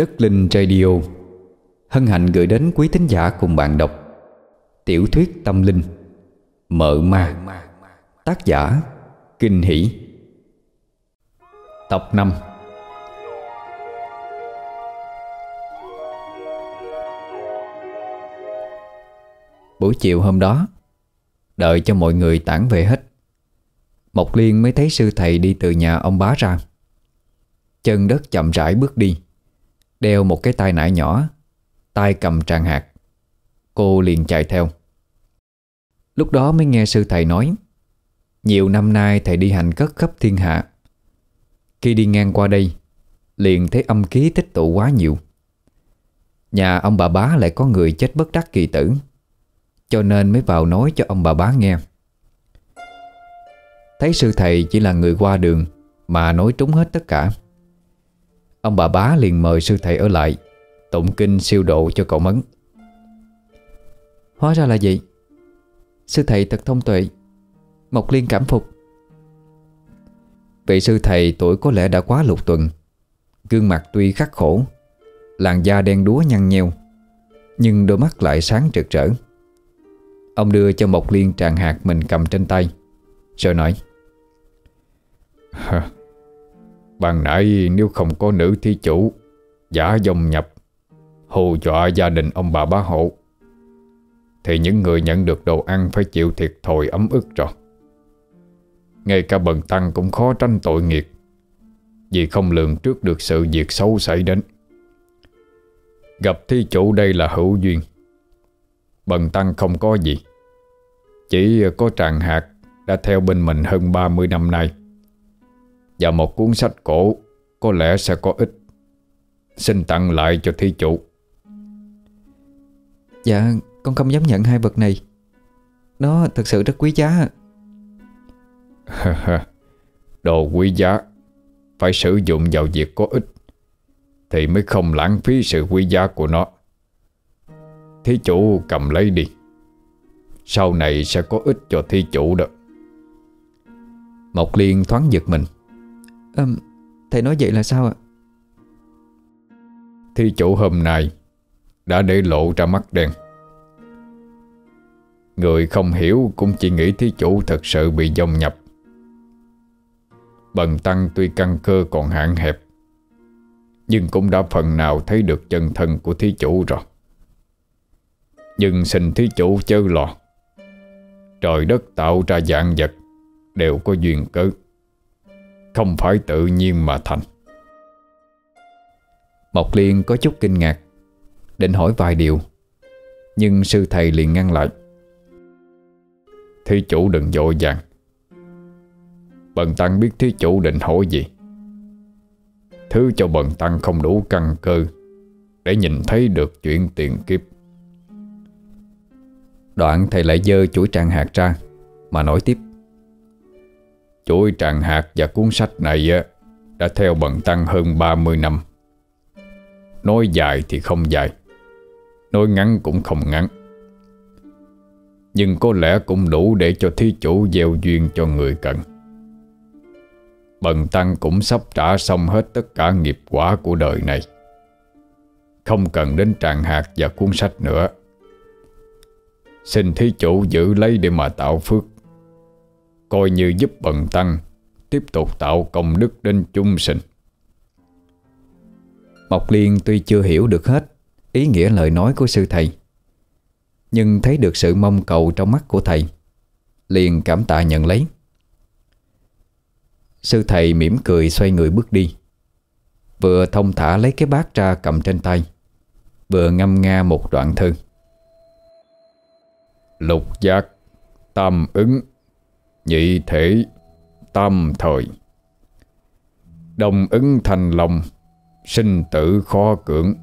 Đất Linh Radio. Hân hạnh gửi đến quý thính giả cùng bạn đọc Tiểu thuyết tâm linh, Mợ ma. Tác giả, Kinh Hỷ. Tập 5 Buổi chiều hôm đó, Đợi cho mọi người tản về hết, Mộc Liên mới thấy sư thầy đi từ nhà ông bá ra. Chân đất chậm rãi bước đi. Đeo một cái tai nải nhỏ. Tay cầm tràng hạt. Cô liền chạy theo. Lúc đó mới nghe sư thầy nói, Nhiều năm nay thầy đi hành cất khắp thiên hạ. Khi đi ngang qua đây, Liền thấy âm khí tích tụ quá nhiều. Nhà ông bà bá lại có người chết bất đắc kỳ tử, Cho nên mới vào nói cho ông bà bá nghe. Thấy sư thầy chỉ là người qua đường Mà nói trúng hết tất cả. Ông bà bá liền mời sư thầy ở lại, Tụng kinh siêu độ cho cậu Mấn. Hóa ra là vậy. Sư thầy thật thông tuệ, Mộc Liên cảm phục. Vị sư thầy tuổi có lẽ đã quá lục tuần, Gương mặt tuy khắc khổ, Làn da đen đúa nhăn nheo, Nhưng đôi mắt lại sáng trực trở Ông đưa cho Mộc Liên tràng hạt mình cầm trên tay, Rồi nói Ban nãy nếu không có nữ thí chủ, Giả dòng nhập, Hù dọa gia đình ông bà bá hộ, Thì những người nhận được đồ ăn Phải chịu thiệt thòi ấm ức rồi. Ngay cả bần tăng cũng khó tránh tội nghiệt Vì không lường trước được sự việc xấu xảy đến. Gặp thí chủ đây là hữu duyên. Bần tăng không có gì, Chỉ có tràng hạt Đã theo bên mình hơn 30 năm nay và một cuốn sách cổ Có lẽ sẽ có ích. Xin tặng lại cho thí chủ. Dạ con không dám nhận hai vật này. Nó thật sự rất quý giá. Đồ quý giá. Phải sử dụng vào việc có ích Thì mới không lãng phí sự quý giá của nó. Thí chủ cầm lấy đi. Sau này sẽ có ích cho thí chủ đó. Mộc Liên thoáng giật mình à, Thầy nói vậy là sao ạ? Thí chủ hôm nay Đã để lộ ra mắt đen. Người không hiểu Cũng chỉ nghĩ thí chủ thật sự bị dòng nhập. Bần tăng tuy căn cơ còn hạn hẹp Nhưng cũng đã phần nào thấy được chân thân của thí chủ rồi. Nhưng xin thí chủ chớ lo. Trời đất tạo ra dạng vật Đều có duyên cớ không phải tự nhiên mà thành. Mộc Liên có chút kinh ngạc, Định hỏi vài điều, Nhưng sư thầy liền ngăn lại. Thí chủ đừng dội vàng. Bần tăng biết thí chủ định hỏi gì. Thứ cho bần tăng không đủ căn cơ Để nhìn thấy được chuyện tiền kiếp. Đoạn thầy lại dơ chuỗi tràng hạt ra Mà nói tiếp. Chuỗi tràng hạt và cuốn sách này đã theo bần tăng hơn 30 năm. Nói dài thì không dài, nói ngắn cũng không ngắn. Nhưng có lẽ cũng đủ để cho thí chủ gieo duyên cho người cần. Bần tăng cũng sắp trả xong hết tất cả nghiệp quả của đời này. Không cần đến tràng hạt và cuốn sách nữa. Xin thí chủ giữ lấy để mà tạo phước Coi như giúp bần tăng Tiếp tục tạo công đức đến chung sinh. Mộc Liên tuy chưa hiểu được hết Ý nghĩa lời nói của sư thầy, Nhưng thấy được sự mong cầu trong mắt của thầy, Liền cảm tạ nhận lấy. Sư thầy mỉm cười xoay người bước đi, Vừa thông thả lấy cái bát ra cầm trên tay, Vừa ngâm nga một đoạn thơ Lục giác, Tam ứng. Nhị thể tam thời. Đồng ứng thành lòng, Sinh tử khó cưỡng.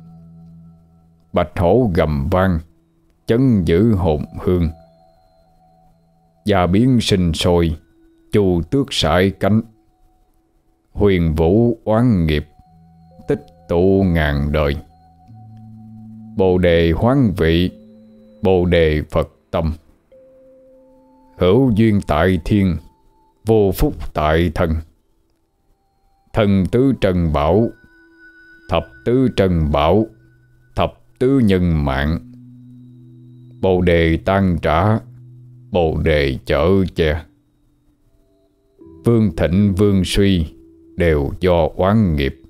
Bạch hổ gầm vang, Chấn giữ hồn hương. Gia biến sinh sôi, Chu tước sải cánh. Huyền vũ oán nghiệp, Tích tụ ngàn đời. Bồ đề hoán vị, Bồ đề Phật tâm. Hữu duyên tại thiên, Vô phúc tại thần. Thần tứ trần bảo, Thập tứ trần bảo, Thập tứ nhân mạng. Bồ đề tan trả, Bồ đề chở che. Vương thịnh, vương suy Đều do oán nghiệp.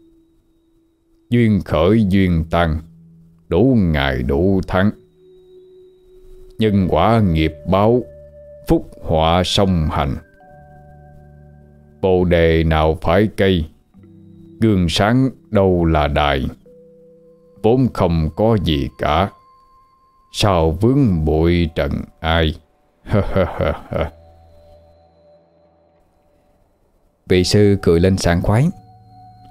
Duyên khởi duyên tăng Đủ ngày đủ tháng. Nhân quả nghiệp báo Phúc họa song hành. Bồ đề nào phải cây? Gương sáng đâu là đài? Vốn không có gì cả. Sao vướng bụi trần ai? Vị sư cười lên sảng khoái,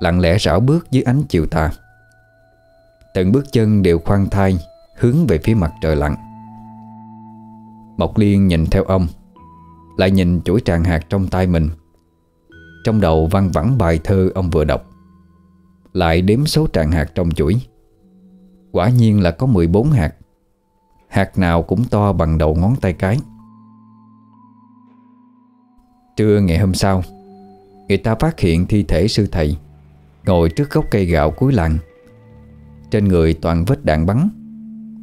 Lặng lẽ rảo bước dưới ánh chiều tà. Từng bước chân đều khoan thai Hướng về phía mặt trời lặn. Mộc Liên nhìn theo ông, Lại nhìn chuỗi tràng hạt trong tay mình. Trong đầu văng vẳng bài thơ ông vừa đọc, Lại đếm số tràng hạt trong chuỗi. Quả nhiên là có 14 hạt. Hạt nào cũng to bằng đầu ngón tay cái. Trưa ngày hôm sau, Người ta phát hiện thi thể sư thầy Ngồi trước gốc cây gạo cuối làng. Trên người toàn vết đạn bắn,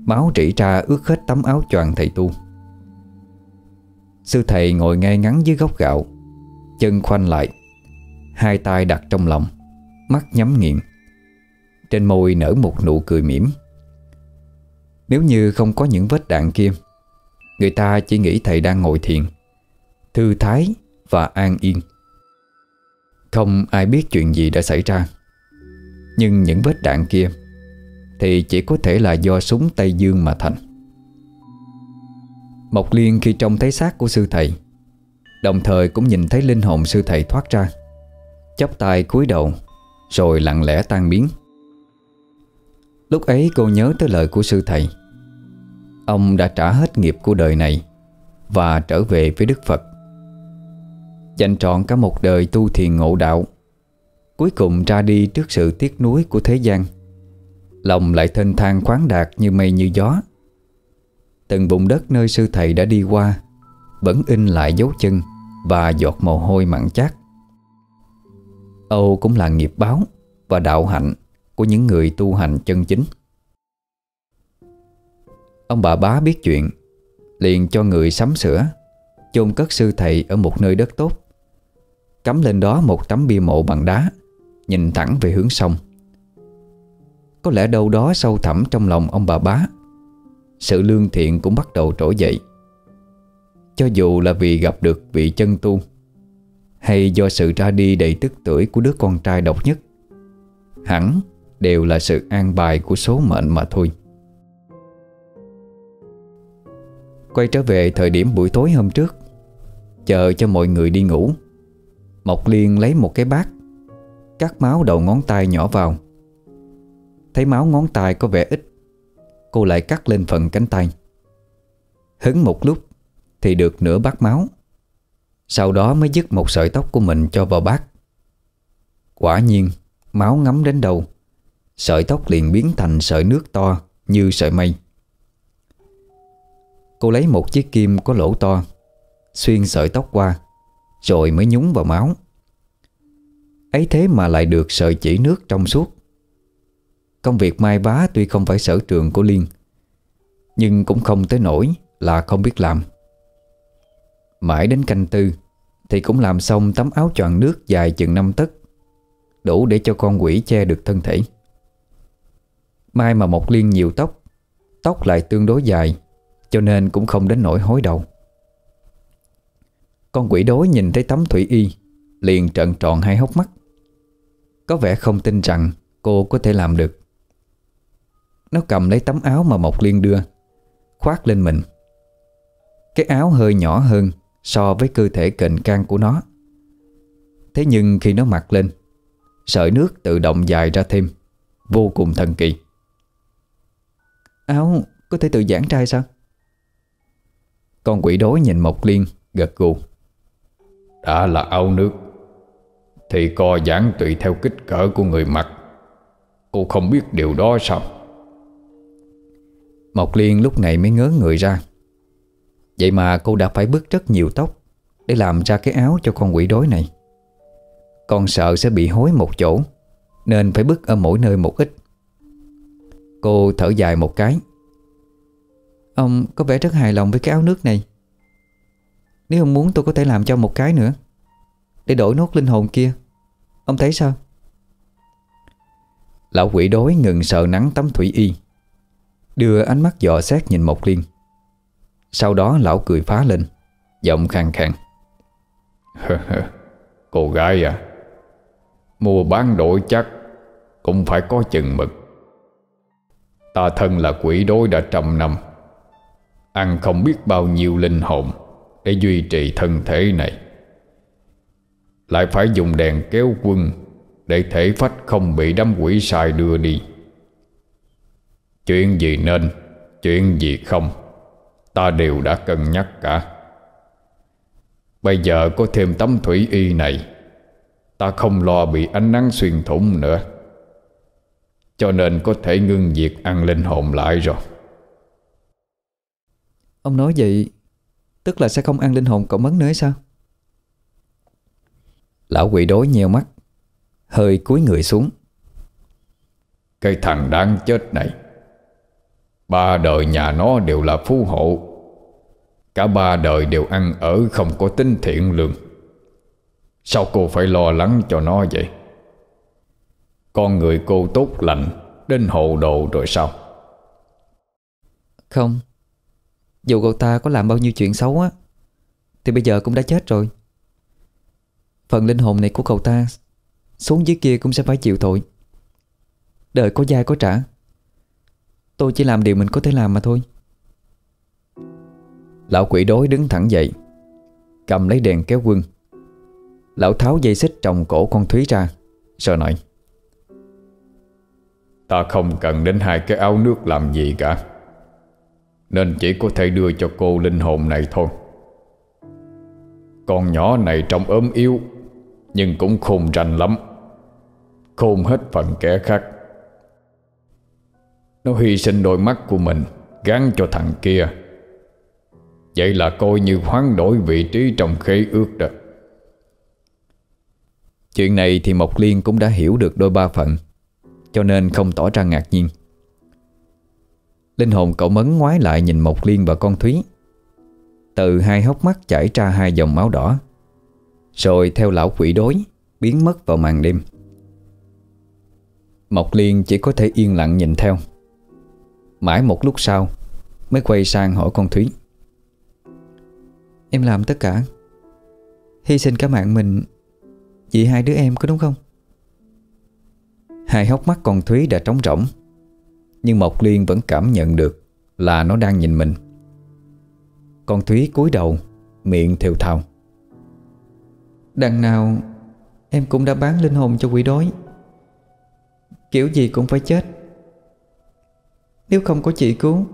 Máu rỉ ra ướt hết tấm áo choàng thầy tu. Sư thầy ngồi ngay ngắn dưới gốc gạo. Chân khoanh lại. Hai tay đặt trong lòng. Mắt nhắm nghiền. Trên môi nở một nụ cười mỉm. Nếu như không có những vết đạn kia, Người ta chỉ nghĩ thầy đang ngồi thiền, Thư thái và an yên. Không ai biết chuyện gì đã xảy ra. Nhưng những vết đạn kia Thì chỉ có thể là do súng Tây Dương mà thành. Mộc Liên khi trông thấy xác của sư thầy, Đồng thời cũng nhìn thấy linh hồn sư thầy thoát ra. Chắp tay cúi đầu, Rồi lặng lẽ tan biến. Lúc ấy cô nhớ tới lời của sư thầy. Ông đã trả hết nghiệp của đời này Và trở về với Đức Phật. Dành trọn cả một đời tu thiền ngộ đạo, Cuối cùng ra đi trước sự tiếc nuối của thế gian. Lòng lại thênh thang khoáng đạt như mây như gió. Từng vùng đất nơi sư thầy đã đi qua, Vẫn in lại dấu chân Và giọt mồ hôi mặn chát. Âu cũng là nghiệp báo Và đạo hạnh Của những người tu hành chân chính. Ông bà bá biết chuyện, Liền cho người sắm sửa, chôn cất sư thầy ở một nơi đất tốt. Cắm lên đó một tấm bia mộ bằng đá, Nhìn thẳng về hướng sông. Có lẽ đâu đó sâu thẳm trong lòng ông bà bá sự lương thiện cũng bắt đầu trỗi dậy. Cho dù là vì gặp được vị chân tu, Hay do sự ra đi đầy tức tuổi của đứa con trai độc nhất, Hẳn đều là sự an bài của số mệnh mà thôi. Quay trở về thời điểm buổi tối hôm trước, Chờ cho mọi người đi ngủ, Mộc Liên lấy một cái bát, Cắt máu đầu ngón tay nhỏ vào. Thấy máu ngón tay có vẻ ít Cô lại cắt lên phần cánh tay. Hứng một lúc Thì được nửa bát máu. Sau đó mới dứt một sợi tóc của mình cho vào bát. Quả nhiên, Máu ngấm đến đầu Sợi tóc liền biến thành sợi nước to Như sợi mây. Cô lấy một chiếc kim có lỗ to, Xuyên sợi tóc qua, Rồi mới nhúng vào máu. Ấy thế mà lại được sợi chỉ nước trong suốt. Công việc mai vá tuy không phải sở trường của Liên, Nhưng cũng không tới nổi là không biết làm. Mãi đến canh tư Thì cũng làm xong tấm áo choàng nước dài chừng năm tấc, Đủ để cho con quỷ che được thân thể. Mai mà một liên nhiều tóc Tóc lại tương đối dài, Cho nên cũng không đến nỗi hối đầu. Con quỷ đối nhìn thấy tấm thủy y, Liền trợn tròn hai hốc mắt. Có vẻ không tin rằng Cô có thể làm được. Nó cầm lấy tấm áo mà Mộc Liên đưa, Khoác lên mình. Cái áo hơi nhỏ hơn So với cơ thể cạnh can của nó. Thế nhưng khi nó mặc lên, Sợi nước tự động dài ra thêm, Vô cùng thần kỳ. Áo có thể tự giãn trai sao? Con quỷ đối nhìn Mộc Liên Gật gù. Đã là áo nước, Thì co giãn tùy theo kích cỡ của người mặc. Cô không biết điều đó sao? Mộc Liên lúc này mới ngớ người ra. Vậy mà cô đã phải bứt rất nhiều tóc Để làm ra cái áo cho con quỷ đối này. Con sợ sẽ bị hối một chỗ, Nên phải bứt ở mỗi nơi một ít. Cô thở dài một cái. Ông có vẻ rất hài lòng với cái áo nước này. Nếu ông muốn tôi có thể làm cho một cái nữa, Để đổi nốt linh hồn kia. Ông thấy sao? Lão quỷ đối ngừng sợ nắng tắm thủy y. Đưa ánh mắt dò xét nhìn Mộc Liên. Sau đó lão cười phá lên, Giọng khàn khàn. Cô gái à Mua bán đổi chắc Cũng phải có chừng mực. Ta thân là quỷ đối đã trăm năm, Ăn không biết bao nhiêu linh hồn Để duy trì thân thể này. Lại phải dùng đèn kéo quân Để thể phách không bị đám quỷ sai đưa đi. Chuyện gì nên Chuyện gì không Ta đều đã cân nhắc cả. Bây giờ có thêm tấm thủy y này Ta không lo bị ánh nắng xuyên thủng nữa. Cho nên có thể ngưng việc ăn linh hồn lại rồi. Ông nói vậy Tức là sẽ không ăn linh hồn cậu mấn nữa sao? Lão quỷ đối nheo mắt Hơi cúi người xuống. Cái thằng đáng chết này Ba đời nhà nó đều là phú hộ. Cả ba đời đều ăn ở không có tính thiện lương. Sao cô phải lo lắng cho nó vậy? Con người cô tốt lành, Đến hộ đồ rồi sao? Không. Dù cậu ta có làm bao nhiêu chuyện xấu á, Thì bây giờ cũng đã chết rồi. Phần linh hồn này của cậu ta Xuống dưới kia cũng sẽ phải chịu tội. Đời có dai có trả. Tôi chỉ làm điều mình có thể làm mà thôi. Lão quỷ đối đứng thẳng dậy, Cầm lấy đèn kéo quân. Lão tháo dây xích trồng cổ con Thúy ra Rồi nói, Ta không cần đến hai cái áo nước làm gì cả. Nên chỉ có thể đưa cho cô linh hồn này thôi. Con nhỏ này trông ốm yếu, Nhưng cũng khôn rành lắm. Khôn hết phần kẻ khác. Nó hy sinh đôi mắt của mình Gắn cho thằng kia. Vậy là coi như hoán đổi vị trí trong khế ước đó. Chuyện này thì Mộc Liên cũng đã hiểu được đôi ba phận Cho nên không tỏ ra ngạc nhiên. Linh hồn cậu mấn ngoái lại nhìn Mộc Liên và con Thúy. Từ hai hốc mắt chảy ra hai dòng máu đỏ, Rồi theo lão quỷ đối Biến mất vào màn đêm. Mộc Liên chỉ có thể yên lặng nhìn theo. Mãi một lúc sau, Mới quay sang hỏi con Thúy. Em làm tất cả. Hy sinh cả mạng mình Vì hai đứa em có đúng không? Hai hốc mắt con Thúy đã trống rỗng, Nhưng Mộc Liên vẫn cảm nhận được Là nó đang nhìn mình. Con Thúy cúi đầu, Miệng thều thào. Đằng nào, Em cũng đã bán linh hồn cho quỷ đói. Kiểu gì cũng phải chết. Nếu không có chị cứu,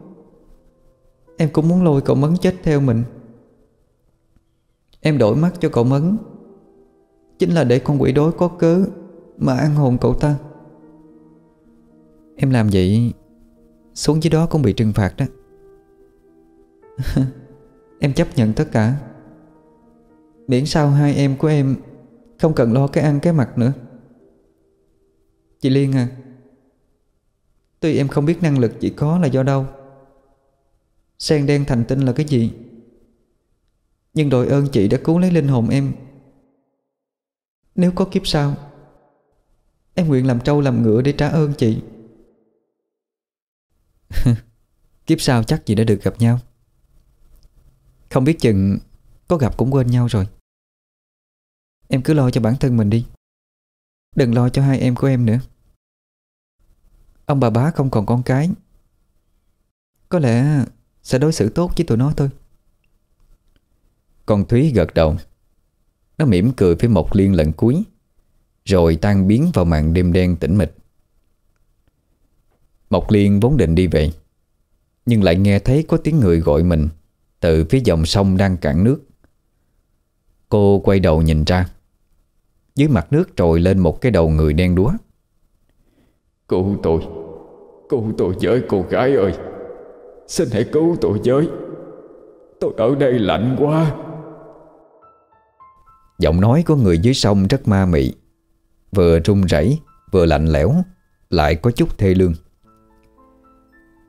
Em cũng muốn lôi cậu mấn chết theo mình. Em đổi mắt cho cậu Mấn. Chính là để con quỷ đối có cớ Mà ăn hồn cậu ta. Em làm vậy, Xuống dưới đó cũng bị trừng phạt đó. Em chấp nhận tất cả. Miễn sao hai em của em Không cần lo cái ăn cái mặt nữa. Chị Liên à Tuy em không biết năng lực chị có là do đâu Sen đen thành tinh là cái gì? Nhưng đội ơn chị đã cứu lấy linh hồn em. Nếu có kiếp sau, Em nguyện làm trâu làm ngựa để trả ơn chị. Kiếp sau chắc chị đã được gặp nhau. Không biết chừng Có gặp cũng quên nhau rồi. Em cứ lo cho bản thân mình đi. Đừng lo cho hai em của em nữa. Ông bà bá không còn con cái. Có lẽ Sẽ đối xử tốt với tụi nó thôi. Con Thúy gật đầu. Nó mỉm cười với Mộc Liên lần cuối, Rồi tan biến vào màn đêm đen tĩnh mịch. Mộc Liên vốn định đi về, Nhưng lại nghe thấy có tiếng người gọi mình Từ phía dòng sông đang cạn nước. Cô quay đầu nhìn ra. Dưới mặt nước trồi lên một cái đầu người đen đúa. Cứu tôi Cứu tôi với cô gái ơi. Xin hãy cứu tôi với. Tôi ở đây lạnh quá. Giọng nói của người dưới sông rất ma mị. Vừa run rẩy, Vừa lạnh lẽo, Lại có chút thê lương.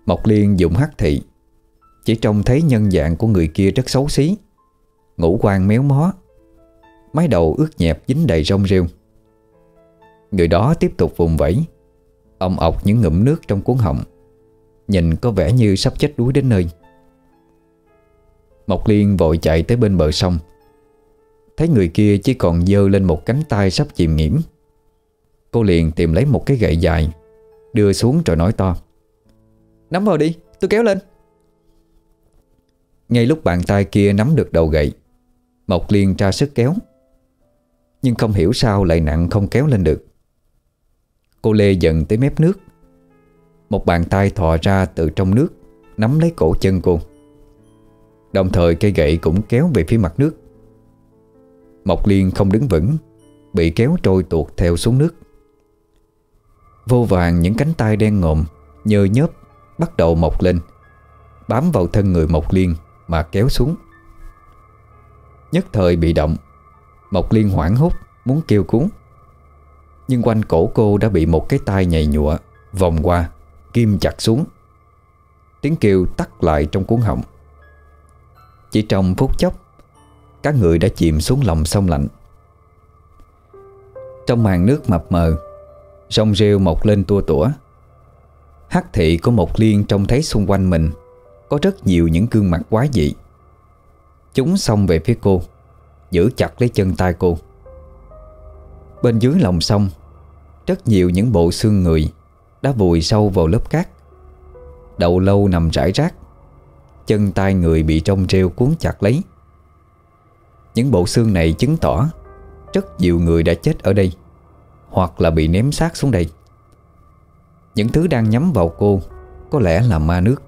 Mộc Liên dụng hắc thị. Chỉ trông thấy nhân dạng của người kia rất xấu xí. Ngũ quan méo mó. Mái đầu ướt nhẹp dính đầy rong rêu. Người đó tiếp tục vùng vẫy. Ông ọc những ngụm nước trong cuốn họng. Nhìn có vẻ như sắp chết đuối đến nơi. Mộc Liên vội chạy tới bên bờ sông. Thấy người kia chỉ còn dơ lên một cánh tay sắp chìm nghiễm Cô liền tìm lấy một cái gậy dài Đưa xuống rồi nói to. Nắm vào đi, tôi kéo lên. Ngay lúc bàn tay kia nắm được đầu gậy Mộc Liên tra sức kéo. Nhưng không hiểu sao lại nặng không kéo lên được. Cô Lê dần tới mép nước. Một bàn tay thò ra từ trong nước, Nắm lấy cổ chân cô. Đồng thời cây gậy cũng kéo về phía mặt nước. Mộc Liên không đứng vững, Bị kéo trôi tuột theo xuống nước. Vô vàng những cánh tay đen ngộm Nhơ nhớp, Bắt đầu mọc lên, Bám vào thân người Mộc Liên Mà kéo xuống. Nhất thời bị động, Mộc Liên hoảng hốt, Muốn kêu cuốn nhưng quanh cổ cô đã bị một cái tay nhầy nhụa, Vòng qua Kim chặt xuống. Tiếng kêu tắt lại trong cuốn họng. Chỉ trong phút chốc, Các người đã chìm xuống lòng sông lạnh. Trong màn nước mập mờ, Rong rêu mọc lên tua tủa. Hắc thị của một liên trông thấy xung quanh mình, Có rất nhiều những gương mặt quái dị. Chúng xông về phía cô, Giữ chặt lấy chân tay cô. Bên dưới lòng sông rất nhiều những bộ xương người Đã vùi sâu vào lớp cát. Đầu lâu nằm rải rác, Chân tay người bị trong rêu cuốn chặt lấy. Những bộ xương này chứng tỏ Rất nhiều người đã chết ở đây, Hoặc là bị ném xác xuống đây. Những thứ đang nhắm vào cô Có lẽ là ma nước.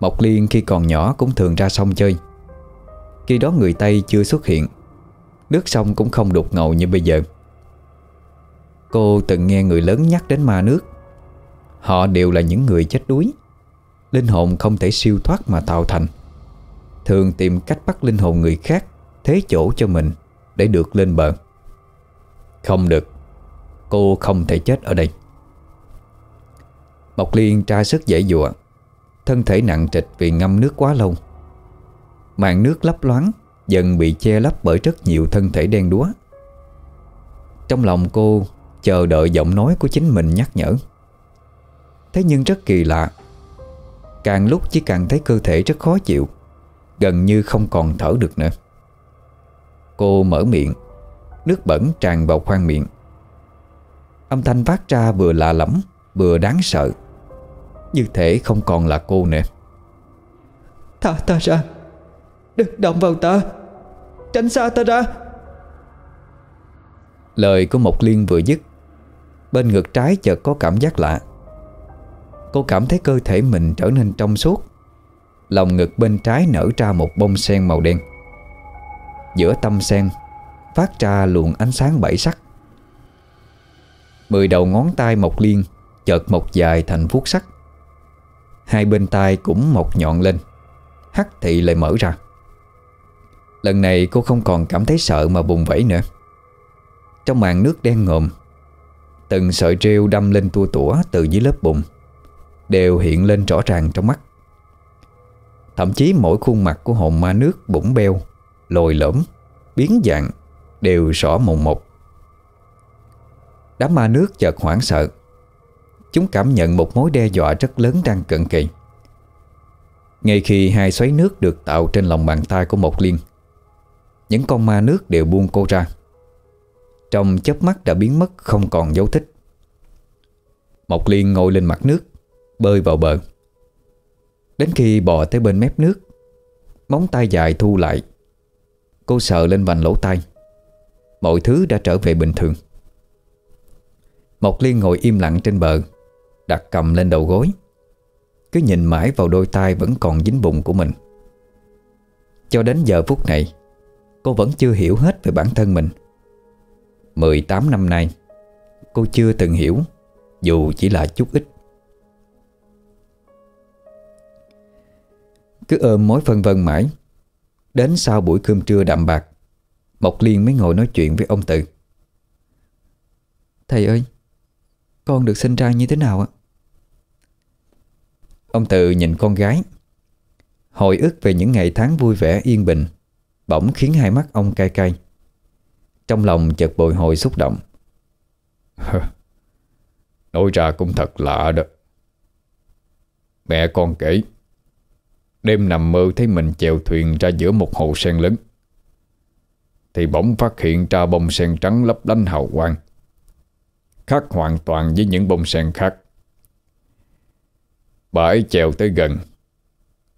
Mộc Liên khi còn nhỏ cũng thường ra sông chơi. Khi đó người Tây chưa xuất hiện, Nước sông cũng không đục ngầu như bây giờ. Cô từng nghe người lớn nhắc đến ma nước. Họ đều là những người chết đuối. Linh hồn không thể siêu thoát mà tạo thành. Thường tìm cách bắt linh hồn người khác, Thế chỗ cho mình, Để được lên bờ. Không được. Cô không thể chết ở đây. Mộc Liên tra sức dễ dụa. Thân thể nặng trịch vì ngâm nước quá lâu. Màn nước lấp loáng, Dần bị che lấp bởi rất nhiều thân thể đen đúa. Trong lòng cô Chờ đợi giọng nói của chính mình nhắc nhở. Thế nhưng rất kỳ lạ. Càng lúc chỉ càng thấy cơ thể rất khó chịu, Gần như không còn thở được nữa. Cô mở miệng, Nước bẩn tràn vào khoang miệng. Âm thanh phát ra vừa lạ lẫm, Vừa đáng sợ. Như thể không còn là cô nữa. Thả ta ra. Đừng động vào ta. Tránh xa ta ra. Lời của Mộc Liên vừa dứt, Bên ngực trái chợt có cảm giác lạ. Cô cảm thấy cơ thể mình trở nên trong suốt, Lòng ngực bên trái nở ra một bông sen màu đen. Giữa tâm sen Phát ra luồng ánh sáng bảy sắc. Mười đầu ngón tay Mộc Liên Chợt mọc dài thành vuốt sắc. Hai bên tay cũng mọc nhọn lên, Hắc thị lại mở ra. Lần này cô không còn cảm thấy sợ mà bùng vẫy nữa. Trong màn nước đen ngòm. Từng sợi rêu đâm lên tua tủa từ dưới lớp bụng Đều hiện lên rõ ràng trong mắt. Thậm chí mỗi khuôn mặt của hồn ma nước bụng beo, Lồi lõm, Biến dạng, Đều rõ mồn một. Đám ma nước chợt hoảng sợ. Chúng cảm nhận một mối đe dọa rất lớn đang cận kề. Ngay khi hai xoáy nước được tạo trên lòng bàn tay của một liên, Những con ma nước đều buông cô ra. Trong chớp mắt đã biến mất, không còn dấu tích. Mộc Liên ngồi lên mặt nước, Bơi vào bờ. Đến khi bò tới bên mép nước, Móng tay dài thu lại. Cô sợ lên vành lỗ tai. Mọi thứ đã trở về bình thường. Mộc Liên ngồi im lặng trên bờ, Đặt cầm lên đầu gối. Cứ nhìn mãi vào đôi tay vẫn còn dính bụng của mình. Cho đến giờ phút này, Cô vẫn chưa hiểu hết về bản thân mình. 18 năm nay. Cô chưa từng hiểu, Dù chỉ là chút ít. Cứ ôm mối phân vân mãi, Đến sau buổi cơm trưa đạm bạc, Mộc Liên mới ngồi nói chuyện với ông Tự Thầy ơi, Con được sinh ra như thế nào ạ? Ông Tự nhìn con gái, Hồi ức về những ngày tháng vui vẻ yên bình, Bỗng khiến hai mắt ông cay cay. Trong lòng chợt bồi hồi xúc động. Nói ra cũng thật lạ đó. Mẹ con kể, Đêm nằm mơ thấy mình chèo thuyền ra giữa một hồ sen lớn. Thì bỗng phát hiện ra bông sen trắng lấp lánh hào quang, Khác hoàn toàn với những bông sen khác. Bà ấy chèo tới gần,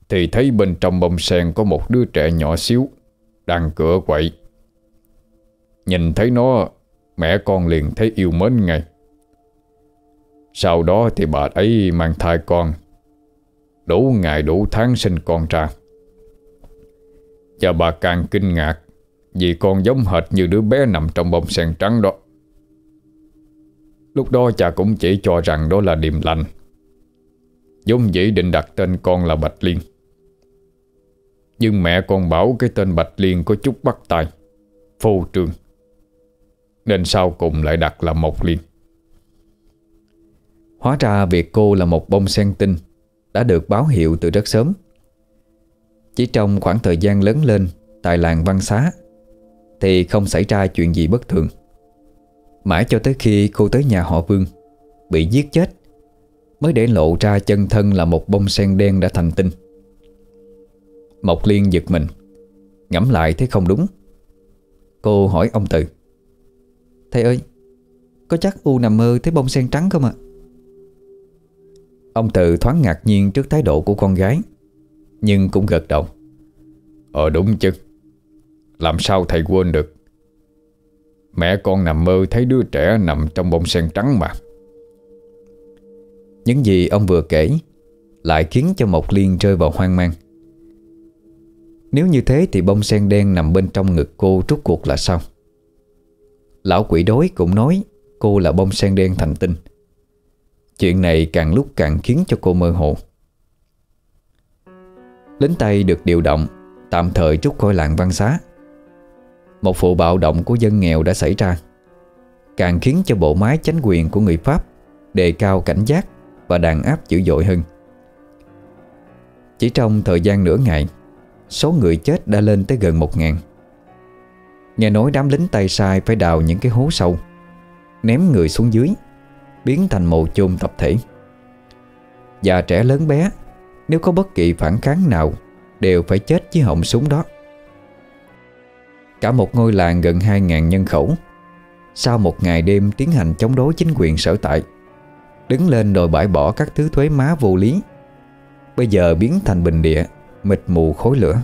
Thì thấy bên trong bông sen có một đứa trẻ nhỏ xíu Đang cửa quậy. Nhìn thấy nó, Mẹ con liền thấy yêu mến ngay. Sau đó thì bà ấy mang thai con. Đủ ngày đủ tháng sinh con ra. Và bà càng kinh ngạc, Vì con giống hệt như đứa bé nằm trong bông sen trắng đó. Lúc đó cha cũng chỉ cho rằng đó là điềm lành. Giống dĩ định đặt tên con là Bạch Liên. Nhưng mẹ con bảo cái tên Bạch Liên có chút bắt tay Phô trương. Nên sau cùng lại đặt là Mộc Liên Hóa ra việc cô là một bông sen tinh Đã được báo hiệu từ rất sớm. Chỉ trong khoảng thời gian lớn lên Tại làng văn xá Thì không xảy ra chuyện gì bất thường. Mãi cho tới khi cô tới nhà họ Vương, Bị giết chết, Mới để lộ ra chân thân là một bông sen đen đã thành tinh. Mộc Liên giật mình, Ngẫm lại thấy không đúng. Cô hỏi ông Từ Thầy ơi, Có chắc U nằm mơ thấy bông sen trắng không ạ? Ông Từ thoáng ngạc nhiên trước thái độ của con gái, Nhưng cũng gật đầu. Ờ đúng chứ. Làm sao thầy quên được? Mẹ con nằm mơ thấy đứa trẻ nằm trong bông sen trắng mà. Những gì ông vừa kể Lại khiến cho Mộc Liên rơi vào hoang mang. Nếu như thế thì bông sen đen nằm bên trong ngực cô rút cuộc là sao? Lão quỷ đối cũng nói, cô là bông sen đen thành tinh. Chuyện này càng lúc càng khiến cho cô mơ hồ. Lính Tây được điều động, Tạm thời trút khỏi làng văn xá. Một vụ bạo động của dân nghèo đã xảy ra, Càng khiến cho bộ máy chánh quyền của người Pháp Đề cao cảnh giác Và đàn áp dữ dội hơn. Chỉ trong thời gian nửa ngày, Số người chết đã lên tới gần một ngàn. Nghe nói đám lính tay sai phải đào những cái hố sâu. Ném người xuống dưới, Biến thành mộ chôn tập thể. Già trẻ lớn bé, Nếu có bất kỳ phản kháng nào, Đều phải chết với họng súng đó. Cả một ngôi làng gần 2.000 nhân khẩu, Sau một ngày đêm tiến hành chống đối chính quyền sở tại, Đứng lên đòi bãi bỏ các thứ thuế má vô lý. Bây giờ biến thành bình địa, Mịt mù khối lửa.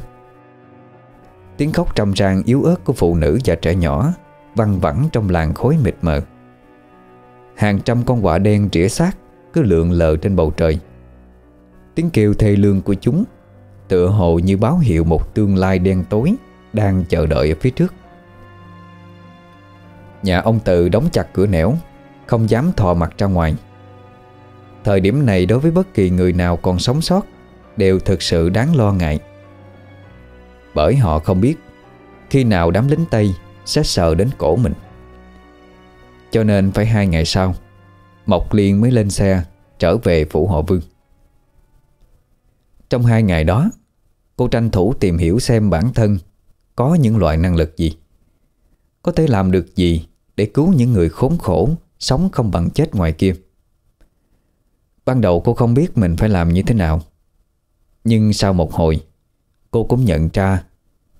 Tiếng khóc trầm ràng yếu ớt của phụ nữ và trẻ nhỏ, Văng vẳng trong làng khối mịt mờ. Hàng trăm con quạ đen trĩa xác Cứ lượn lờ trên bầu trời. Tiếng kêu thê lương của chúng Tựa hồ như báo hiệu một tương lai đen tối Đang chờ đợi ở phía trước. Nhà ông Tự đóng chặt cửa nẻo, Không dám thò mặt ra ngoài. Thời điểm này đối với bất kỳ người nào còn sống sót Đều thực sự đáng lo ngại. Bởi họ không biết. Khi nào đám lính Tây Sẽ sợ đến cổ mình. Cho nên phải hai ngày sau, Mộc Liên mới lên xe Trở về phủ họ Vương. Trong hai ngày đó, Cô tranh thủ tìm hiểu xem bản thân Có những loại năng lực gì. Có thể làm được gì Để cứu những người khốn khổ Sống không bằng chết ngoài kia. Ban đầu cô không biết mình phải làm như thế nào, Nhưng sau một hồi Cô cũng nhận ra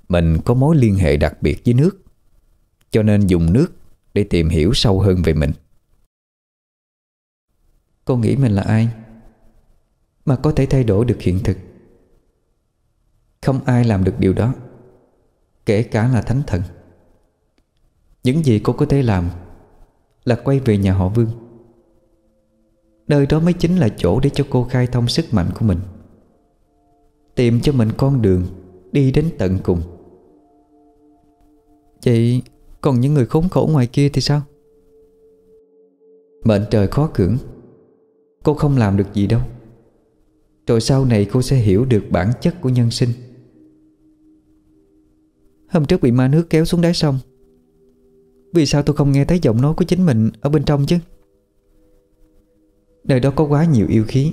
Mình có mối liên hệ đặc biệt với nước, Cho nên dùng nước Để tìm hiểu sâu hơn về mình. Cô nghĩ mình là ai Mà có thể thay đổi được hiện thực? Không ai làm được điều đó, Kể cả là thánh thần. Những gì cô có thể làm Là quay về nhà họ Vương. Nơi đó mới chính là chỗ để cho cô khai thông sức mạnh của mình. Tìm cho mình con đường Đi đến tận cùng. Vậy còn những người khốn khổ ngoài kia thì sao? Mệnh trời khó cưỡng, Cô không làm được gì đâu. Rồi sau này cô sẽ hiểu được bản chất của nhân sinh. Hôm trước bị ma nước kéo xuống đáy sông. Vì sao tôi không nghe thấy giọng nói của chính mình Ở bên trong chứ? Nơi đó có quá nhiều yêu khí.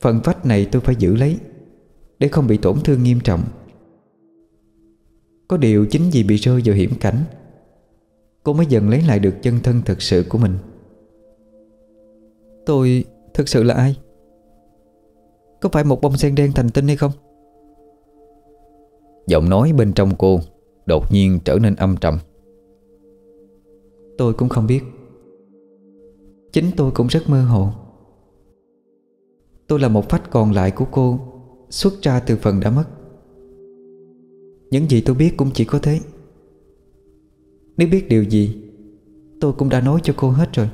Phần vách này tôi phải giữ lấy. Để không bị tổn thương nghiêm trọng. Có điều chính vì bị rơi vào hiểm cảnh, Cô mới dần lấy lại được chân thân thực sự của mình. Tôi thực sự là ai? Có phải một bông sen đen thành tinh hay không? Giọng nói bên trong cô Đột nhiên trở nên âm trầm. Tôi cũng không biết. Chính tôi cũng rất mơ hồ. Tôi là một phách còn lại của cô. Xuất ra từ phần đã mất. Những gì tôi biết cũng chỉ có thế. Nếu biết điều gì Tôi cũng đã nói cho cô hết rồi.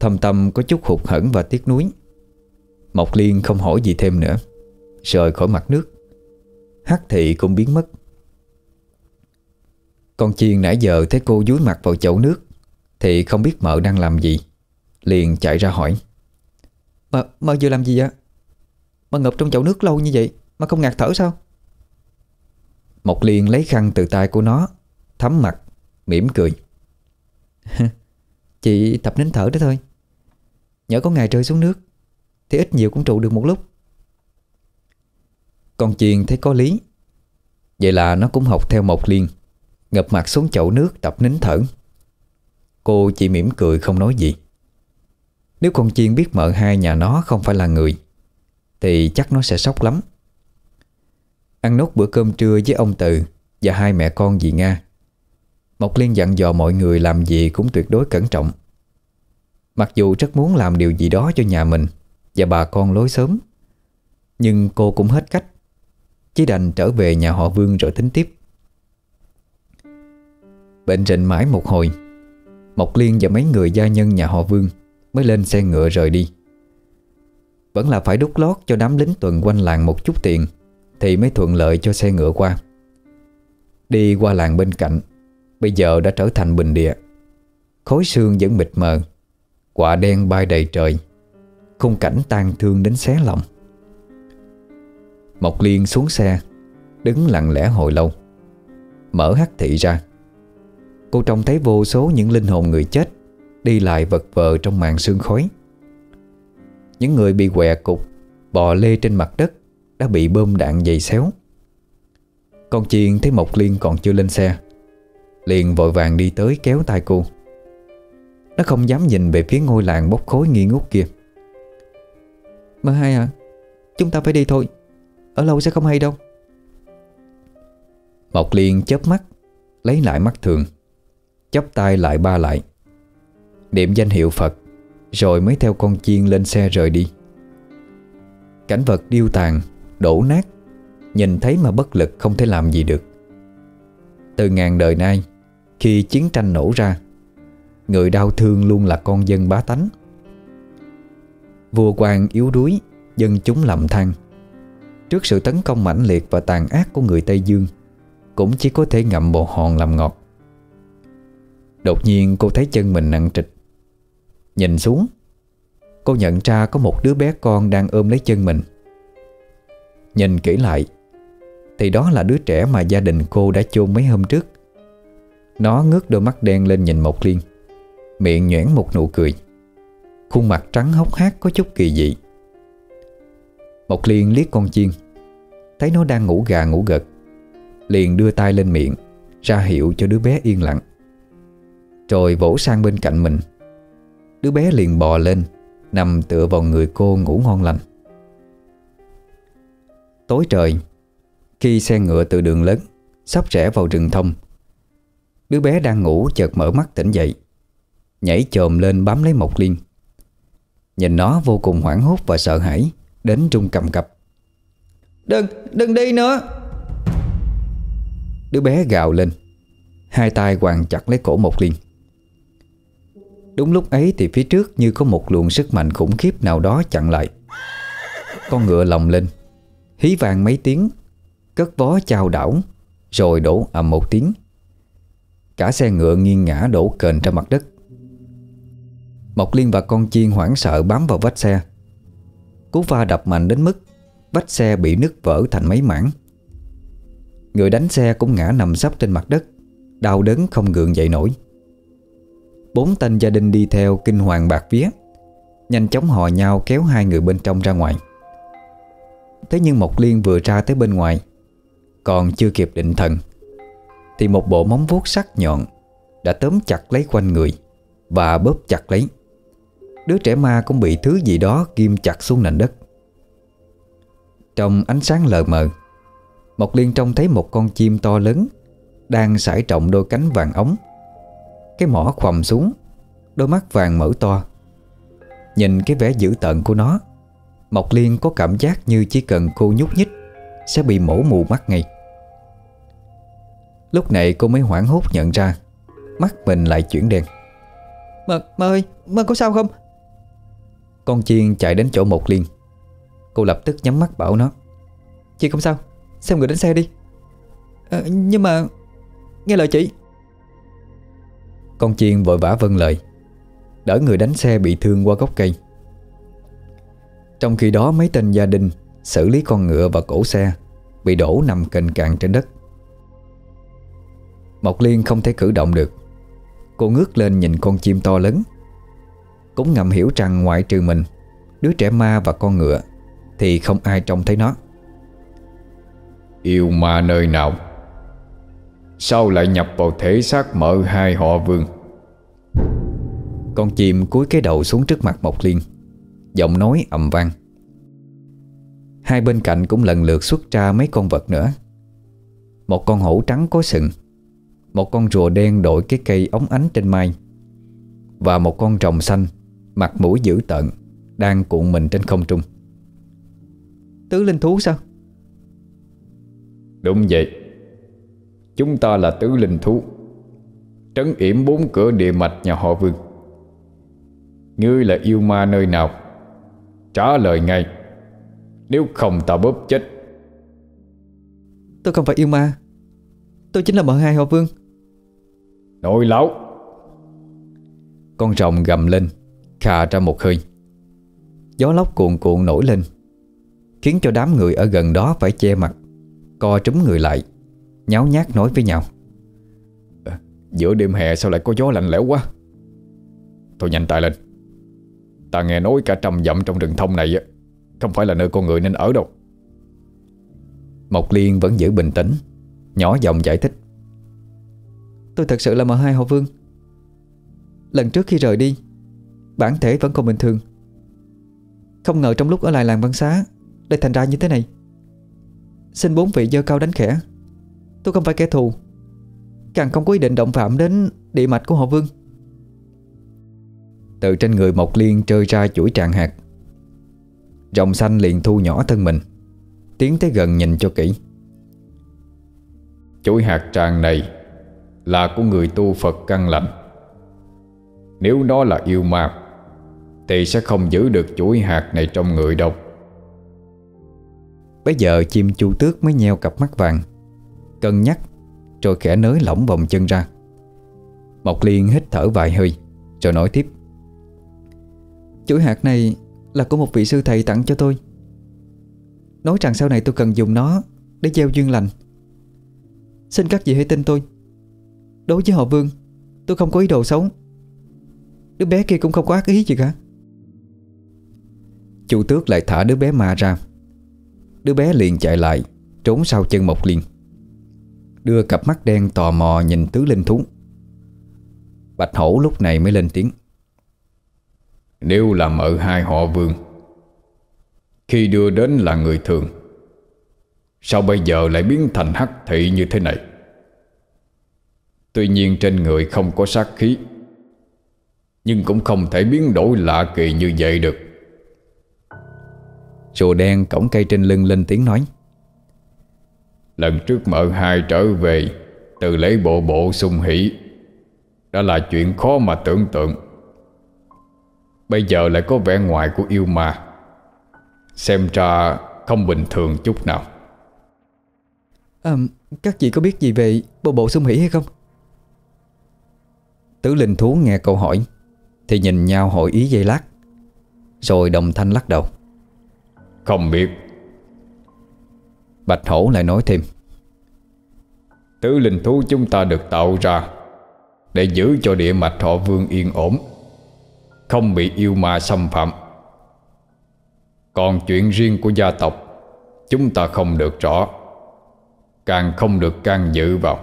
Thâm tâm có chút hụt hẫng và tiếc nuối. Mộc Liên không hỏi gì thêm nữa Rời khỏi mặt nước. Hắc thị cũng biến mất. Con chiên nãy giờ thấy cô dúi mặt vào chậu nước Thì không biết mợ đang làm gì Liền chạy ra hỏi. Mợ, mợ vừa làm gì vậy? Mà ngập trong chậu nước lâu như vậy Mà không ngạt thở sao? Mộc Liên lấy khăn từ tay của nó Thấm mặt, mỉm cười. Chị tập nín thở đó thôi. Nhớ có ngày rơi xuống nước Thì ít nhiều cũng trụ được một lúc. Con chiên thấy có lý. Vậy là nó cũng học theo Mộc Liên Ngập mặt xuống chậu nước tập nín thở. Cô chỉ mỉm cười không nói gì. Nếu con chiên biết mợ hai nhà nó không phải là người thì chắc nó sẽ sốc lắm. Ăn nốt bữa cơm trưa với ông Từ Và hai mẹ con dì Nga. Mộc Liên dặn dò mọi người làm gì cũng tuyệt đối cẩn trọng. Mặc dù rất muốn làm điều gì đó cho nhà mình Và bà con lối sớm Nhưng cô cũng hết cách. Chỉ đành trở về nhà họ Vương rồi tính tiếp. Bệnh rịnh mãi một hồi, Mộc Liên và mấy người gia nhân nhà họ Vương Mới lên xe ngựa rời đi. Vẫn là phải đút lót cho đám lính tuần quanh làng một chút tiền, Thì mới thuận lợi cho xe ngựa qua. Đi qua làng bên cạnh, Bây giờ đã trở thành bình địa. Khối xương vẫn mịt mờ, Quả đen bay đầy trời, Khung cảnh tan thương đến xé lòng. Mộc Liên xuống xe, Đứng lặng lẽ hồi lâu, Mở hắt thị ra. Cô trông thấy vô số những linh hồn người chết Đi lại vật vờ trong màn sương khói. Những người bị què cục, Bò lê trên mặt đất, Đã bị bơm đạn dày xéo. Con chiên thấy Mộc Liên còn chưa lên xe, Liền vội vàng đi tới kéo tay cô. Nó không dám nhìn về phía ngôi làng bốc khối nghi ngút kia. Mơ hai à Chúng ta phải đi thôi, Ở lâu sẽ không hay đâu. Mộc Liên chớp mắt, Lấy lại mắt thường, chắp tay lại ba lại. Niệm danh hiệu Phật rồi mới theo con chiên lên xe rời đi. Cảnh vật điêu tàn, Đổ nát, Nhìn thấy mà bất lực, không thể làm gì được. Từ ngàn đời nay, Khi chiến tranh nổ ra, Người đau thương luôn là con dân bá tánh. Vua quan yếu đuối, Dân chúng lầm than. Trước sự tấn công mãnh liệt và tàn ác của người Tây Dương, Cũng chỉ có thể ngậm bồ hòn làm ngọt. Đột nhiên, cô thấy chân mình nặng trịch. Nhìn xuống, Cô nhận ra có một đứa bé con đang ôm lấy chân mình. Nhìn kỹ lại, Thì đó là đứa trẻ mà gia đình cô đã chôn mấy hôm trước. Nó ngước đôi mắt đen lên nhìn Mộc Liên, Miệng nhoẻn một nụ cười. Khuôn mặt trắng hốc hác có chút kỳ dị. Mộc Liên liếc con chiên, Thấy nó đang ngủ gà ngủ gật, Liền đưa tay lên miệng, Ra hiệu cho đứa bé yên lặng. Rồi vỗ sang bên cạnh mình. Đứa bé liền bò lên Nằm tựa vào người cô ngủ ngon lành. Tối trời Khi xe ngựa từ đường lớn Sắp rẽ vào rừng thông Đứa bé đang ngủ chợt mở mắt tỉnh dậy Nhảy chồm lên bám lấy Mộc Liên. Nhìn nó vô cùng hoảng hốt và sợ hãi Đến trung cầm cập. Đừng, đừng đi nữa! Đứa bé gào lên Hai tay hoàng chặt lấy cổ Mộc Liên. Đúng lúc ấy thì phía trước như có một luồng sức mạnh khủng khiếp nào đó chặn lại. Con ngựa lồng lên. Hí vàng mấy tiếng. Cất vó chào đảo. Rồi đổ ầm một tiếng. Cả xe ngựa nghiêng ngã đổ kền ra mặt đất. Mộc Liên và con chiên hoảng sợ bám vào vách xe. Cú va đập mạnh đến mức Vách xe bị nứt vỡ thành mấy mảng. Người đánh xe cũng ngã nằm sấp trên mặt đất, Đau đớn không gượng dậy nổi. Bốn tên gia đình đi theo kinh hoàng bạc vía. Nhanh chóng hò nhau kéo hai người bên trong ra ngoài. Thế nhưng Mộc Liên vừa ra tới bên ngoài, Còn chưa kịp định thần, Thì một bộ móng vuốt sắc nhọn Đã tóm chặt lấy quanh người Và bóp chặt lấy. Đứa trẻ ma cũng bị thứ gì đó Ghim chặt xuống nền đất. Trong ánh sáng lờ mờ, Mộc Liên trông thấy một con chim to lớn Đang sải trọng đôi cánh vàng ống. Cái mỏ khoằm xuống. Đôi mắt vàng mở to. Nhìn cái vẻ dữ tợn của nó Mộc Liên có cảm giác như chỉ cần cô nhúc nhích Sẽ bị mổ mù mắt ngay. Lúc này cô mới hoảng hốt nhận ra Mắt mình lại chuyển đen. Mơ, mơ ơi, mơ có sao không? Con chiên chạy đến chỗ Mộc Liên. Cô lập tức nhắm mắt bảo nó. Chị không sao, xem người đánh xe đi. À, Nhưng mà Nghe lời chị con chiên vội vã vâng lời. Đỡ người đánh xe bị thương qua gốc cây. Trong khi đó mấy tên gia đình Xử lý con ngựa và cổ xe Bị đổ nằm cành cạn trên đất. Mộc Liên không thể cử động được. Cô ngước lên nhìn con chim to lớn. Cũng ngầm hiểu rằng ngoại trừ mình, Đứa trẻ ma và con ngựa Thì không ai trông thấy nó. Yêu ma nơi nào? Sao lại nhập vào thể xác mợ hai họ vương? Con chim cúi cái đầu xuống trước mặt Mộc Liên. Giọng nói ầm vang. Hai bên cạnh cũng lần lượt xuất ra mấy con vật nữa. Một con hổ trắng có sừng Một con rùa đen đội cái cây ống ánh trên mai Và một con rồng xanh Mặt mũi dữ tợn Đang cuộn mình trên không trung. Tứ linh thú sao? Đúng vậy Chúng ta là tứ linh thú. Trấn yểm bốn cửa địa mạch nhà họ Vương. Ngươi là yêu ma nơi nào? Trả lời ngay. Nếu không ta bóp chết. Tôi không phải yêu ma. Tôi chính là mợ hai họ Vương. Nội lão. Con rồng gầm lên Khà ra một hơi. Gió lốc cuồn cuộn nổi lên Khiến cho đám người ở gần đó phải che mặt Co trúm người lại Nháo nhác nói với nhau. À, Giữa đêm hè sao lại có gió lạnh lẽo quá? Thôi nhanh tay lên. Ta nghe nói cả trăm dặm trong rừng thông này Không phải là nơi con người nên ở đâu. Mộc Liên vẫn giữ bình tĩnh Nhỏ giọng giải thích. Tôi thật sự là mợ hai họ Vương. Lần trước khi rời đi Bản thể vẫn còn bình thường. Không ngờ trong lúc ở lại làng văn xá Lại thành ra như thế này. Xin bốn vị dơ cao đánh khẽ Tôi không phải kẻ thù. Càng không có ý định động phạm đến địa mạch của họ Vương. Từ trên người Mộc Liên trơi ra chuỗi tràng hạt. Rồng xanh liền thu nhỏ thân mình. Tiến tới gần nhìn cho kỹ. Chuỗi hạt tràng này Là của người tu Phật căn lành. Nếu nó là yêu ma Thì sẽ không giữ được chuỗi hạt này trong người đâu. Bây giờ chim chu tước mới nheo cặp mắt vàng Cân nhắc, Rồi khẽ nới lỏng vòng chân ra. Mộc Liên hít thở vài hơi, Rồi nói tiếp. Chuỗi hạt này là của một vị sư thầy tặng cho tôi. Nói rằng sau này tôi cần dùng nó Để gieo duyên lành. Xin các vị hãy tin tôi. Đối với họ Vương, Tôi không có ý đồ xấu. Đứa bé kia cũng không có ác ý gì cả. Chu tước lại thả đứa bé ma ra. Đứa bé liền chạy lại, Trốn sau chân Mộc Liên. Đưa cặp mắt đen tò mò nhìn tứ linh thú. Bạch hổ lúc này mới lên tiếng. Nếu là mợ hai họ vương Khi đưa đến là người thường Sao bây giờ lại biến thành hắc thị như thế này? Tuy nhiên trên người không có sát khí Nhưng cũng không thể biến đổi lạ kỳ như vậy được. Rùa đen cổng cây trên lưng lên tiếng nói Lần trước mợ hai trở về Từ lấy bộ bộ sung hỷ Đã là chuyện khó mà tưởng tượng. Bây giờ lại có vẻ ngoài của yêu ma. Xem ra không bình thường chút nào. À, Các vị có biết gì về bộ bộ sung hỷ hay không? Tứ linh thú nghe câu hỏi Thì nhìn nhau hội ý dây lát Rồi đồng thanh lắc đầu. Không biết Bạch hổ lại nói thêm. Tứ linh thú chúng ta được tạo ra Để giữ cho địa mạch họ vương yên ổn, Không bị yêu ma xâm phạm. Còn chuyện riêng của gia tộc, Chúng ta không được rõ, Càng không được can dự vào.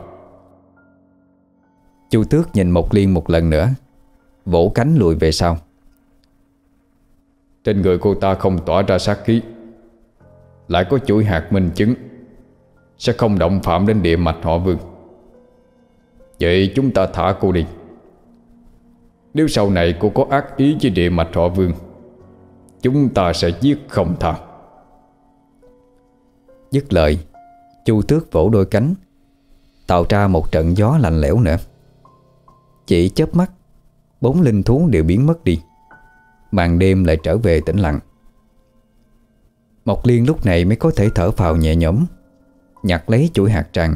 Chu Tước nhìn Mộc Liên một lần nữa, Vỗ cánh lùi về sau. Trên người cô ta không tỏa ra sát khí. Lại có chuỗi hạt minh chứng. Sẽ không động phạm đến địa mạch họ vương. Vậy chúng ta thả cô đi. Nếu sau này cô có ác ý với địa mạch họ vương, Chúng ta sẽ giết không tha. Dứt lời, Chu tước vỗ đôi cánh, Tạo ra một trận gió lạnh lẽo nữa. Chỉ chớp mắt, Bốn linh thú đều biến mất đi. Màn đêm lại trở về tĩnh lặng. Mộc Liên lúc này mới có thể thở phào nhẹ nhõm. Nhặt lấy chuỗi hạt tràng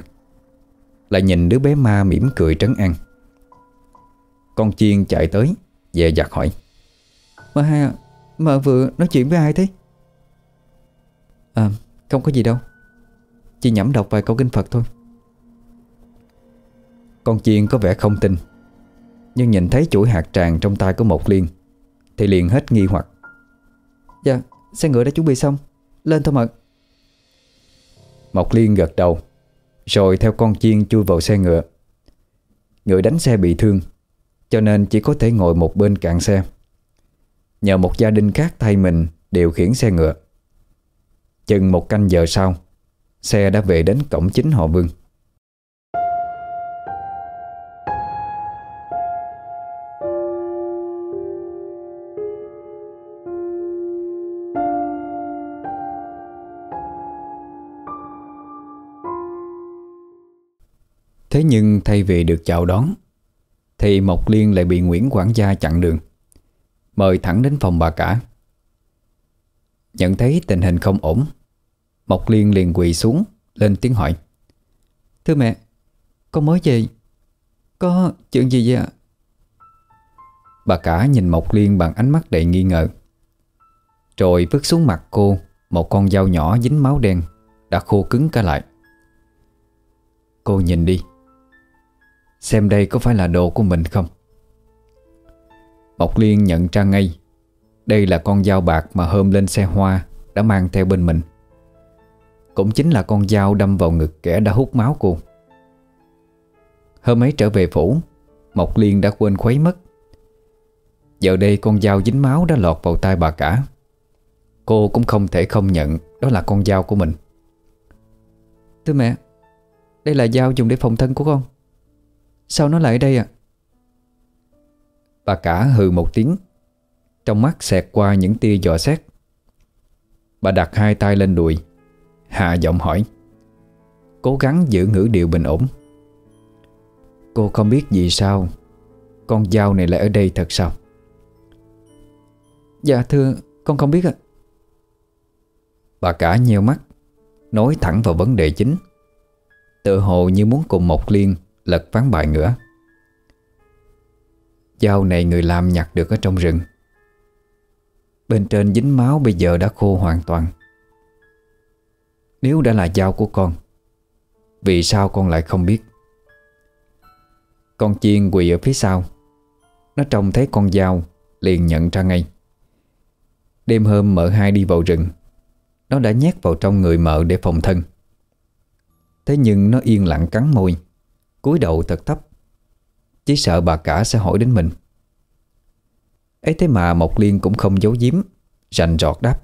Lại nhìn đứa bé ma mỉm cười trấn an. Con chiên chạy tới Về giặt hỏi Mà hai à, mà vừa nói chuyện với ai thế? À không có gì đâu Chỉ nhẩm đọc vài câu kinh Phật thôi. Con chiên có vẻ không tin Nhưng nhìn thấy chuỗi hạt tràng trong tay của Mộc Liên Thì liền hết nghi hoặc. Dạ xe ngựa đã chuẩn bị xong. Lên thôi mật Mộc Liên gật đầu, Rồi theo con chiên chui vào xe ngựa. Người đánh xe bị thương, Cho nên chỉ có thể ngồi một bên cạn xe. Nhờ một gia đình khác thay mình Điều khiển xe ngựa. Chừng một canh giờ sau, Xe đã về đến cổng chính họ Vương. Thế nhưng thay vì được chào đón, Thì Mộc Liên lại bị Nguyễn quản gia chặn đường, Mời thẳng đến phòng bà cả. Nhận thấy tình hình không ổn, Mộc Liên liền quỳ xuống, Lên tiếng hỏi, Thưa mẹ, Con mới về, Có chuyện gì vậy ạ? Bà cả nhìn Mộc Liên bằng ánh mắt đầy nghi ngờ, Rồi vứt xuống mặt cô, Một con dao nhỏ dính máu đen Đã khô cứng cả lại. Cô nhìn đi Xem đây có phải là đồ của mình không? Mộc Liên nhận ra ngay. Đây là con dao bạc mà hôm lên xe hoa Đã mang theo bên mình. Cũng chính là con dao đâm vào ngực kẻ đã hút máu cô. Hôm ấy trở về phủ, Mộc Liên đã quên khuấy mất. Giờ đây con dao dính máu đã lọt vào tay bà cả. Cô cũng không thể không nhận Đó là con dao của mình. Thưa mẹ, Đây là dao dùng để phòng thân của con. Sao nó lại ở đây à Bà cả hừ một tiếng. Trong mắt xẹt qua những tia dò xét. Bà đặt hai tay lên đùi. Hạ giọng hỏi. Cố gắng giữ ngữ điệu bình ổn. Cô không biết gì sao Con dao này lại ở đây thật sao? Dạ thưa Con không biết ạ. Bà cả nheo mắt Nói thẳng vào vấn đề chính. Tự hồ như muốn cùng Mộc Liên Lật ván bài ngửa. Dao này người làm nhặt được ở trong rừng. Bên trên dính máu bây giờ đã khô hoàn toàn. Nếu đã là dao của con, Vì sao con lại không biết? Con chiên quỳ ở phía sau. Nó trông thấy con dao, Liền nhận ra ngay. Đêm hôm mợ hai đi vào rừng, Nó đã nhét vào trong người mợ để phòng thân. Thế nhưng nó yên lặng cắn môi cúi đầu thật thấp. Chỉ sợ bà cả sẽ hỏi đến mình. Ấy thế mà Mộc Liên cũng không giấu giếm, Rành rọt đáp.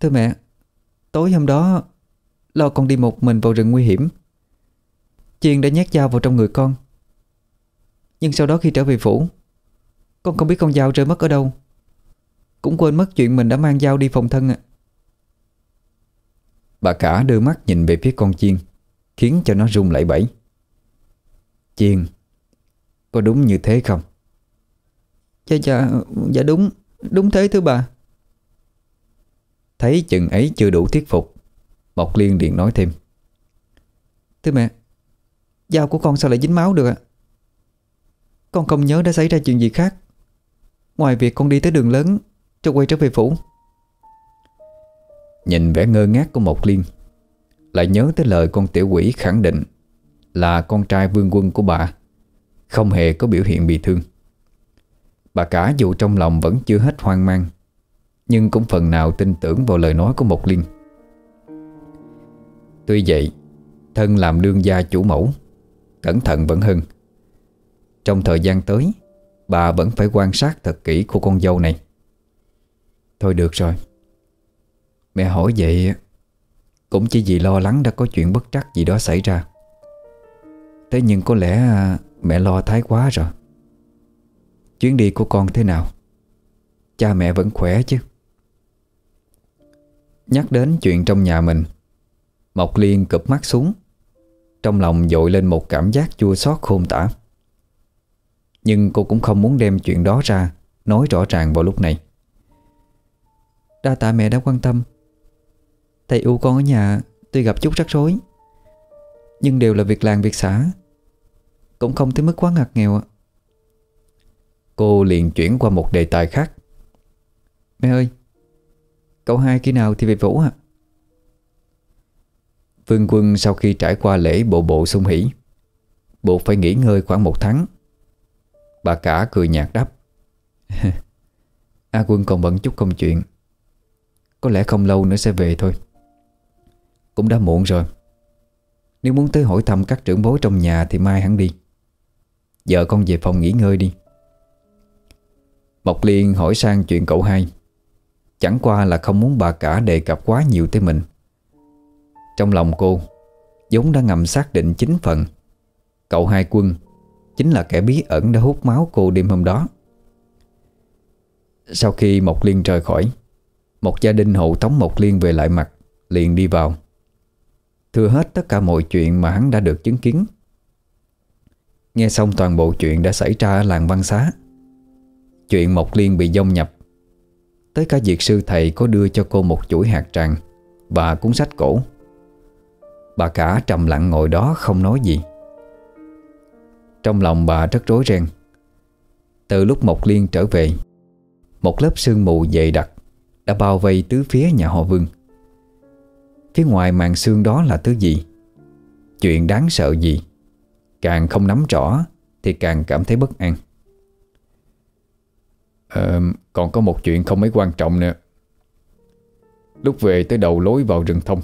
Thưa mẹ, Tối hôm đó, Lo con đi một mình vào rừng nguy hiểm. Chiên đã nhét dao vào trong người con. Nhưng sau đó khi trở về phủ, Con không biết con dao rơi mất ở đâu. Cũng quên mất chuyện mình đã mang dao đi phòng thân ạ. Bà cả đưa mắt nhìn về phía con chiên. Khiến cho nó rung lẩy bẩy. Chiên Có đúng như thế không? Dạ dạ Dạ đúng Đúng thế thưa bà. Thấy chừng ấy chưa đủ thuyết phục Mộc Liên điện nói thêm. Thưa mẹ Dao của con sao lại dính máu được ạ? Con không nhớ đã xảy ra chuyện gì khác. Ngoài việc con đi tới đường lớn Rồi quay trở về phủ. Nhìn vẻ ngơ ngác của Mộc Liên lại nhớ tới lời con tiểu quỷ khẳng định Là con trai vương quân của bà. Không hề có biểu hiện bị thương. Bà cả dù trong lòng vẫn chưa hết hoang mang, Nhưng cũng phần nào tin tưởng vào lời nói của Mộc Liên Tuy vậy, Thân làm đương gia chủ mẫu, Cẩn thận vẫn hơn. Trong thời gian tới, Bà vẫn phải quan sát thật kỹ của con dâu này. Thôi được rồi. Mẹ hỏi vậy cũng chỉ vì lo lắng đã có chuyện bất trắc gì đó xảy ra. Thế nhưng có lẽ à, mẹ lo thái quá rồi. Chuyến đi của con thế nào? Cha mẹ vẫn khỏe chứ? Nhắc đến chuyện trong nhà mình, Mộc Liên cụp mắt xuống. Trong lòng dội lên một cảm giác chua xót khôn tả. Nhưng cô cũng không muốn đem chuyện đó ra, Nói rõ ràng vào lúc này. Đa tạ mẹ đã quan tâm. Thầy u con ở nhà Tuy gặp chút rắc rối Nhưng đều là việc làng việc xã Cũng không tới mức quá ngặt nghèo ạ. Cô liền chuyển qua một đề tài khác. Mẹ ơi Cậu hai khi nào thì về Vũ à Vương quân sau khi trải qua lễ bộ bộ sung hỷ Buộc phải nghỉ ngơi khoảng một tháng. Bà cả cười nhạt đáp. A quân còn bận chút công chuyện Có lẽ không lâu nữa sẽ về thôi cũng đã muộn rồi. Nếu muốn tới hỏi thăm các trưởng bối trong nhà Thì mai hắn đi. Giờ con về phòng nghỉ ngơi đi. Mộc Liên hỏi sang chuyện cậu hai. Chẳng qua là không muốn bà cả đề cập quá nhiều tới mình. Trong lòng cô giống đã ngầm xác định chính phần. Cậu hai quân Chính là kẻ bí ẩn đã hút máu cô đêm hôm đó. Sau khi Mộc Liên rời khỏi, Một gia đình hộ tống Mộc Liên về lại mặt, Liền đi vào. Thưa hết tất cả mọi chuyện mà hắn đã được chứng kiến. Nghe xong toàn bộ chuyện đã xảy ra ở làng văn xá. Chuyện Mộc Liên bị dông nhập. Tới cả việc sư thầy có đưa cho cô một chuỗi hạt tràng Và cuốn sách cổ. Bà cả trầm lặng ngồi đó không nói gì. Trong lòng bà rất rối ren. Từ lúc Mộc Liên trở về, Một lớp sương mù dày đặc Đã bao vây tứ phía nhà họ Vương. Phía ngoài màn sương đó là thứ gì? Chuyện đáng sợ gì? Càng không nắm rõ Thì càng cảm thấy bất an. À, Còn có một chuyện không mấy quan trọng nữa. Lúc về tới đầu lối vào rừng thông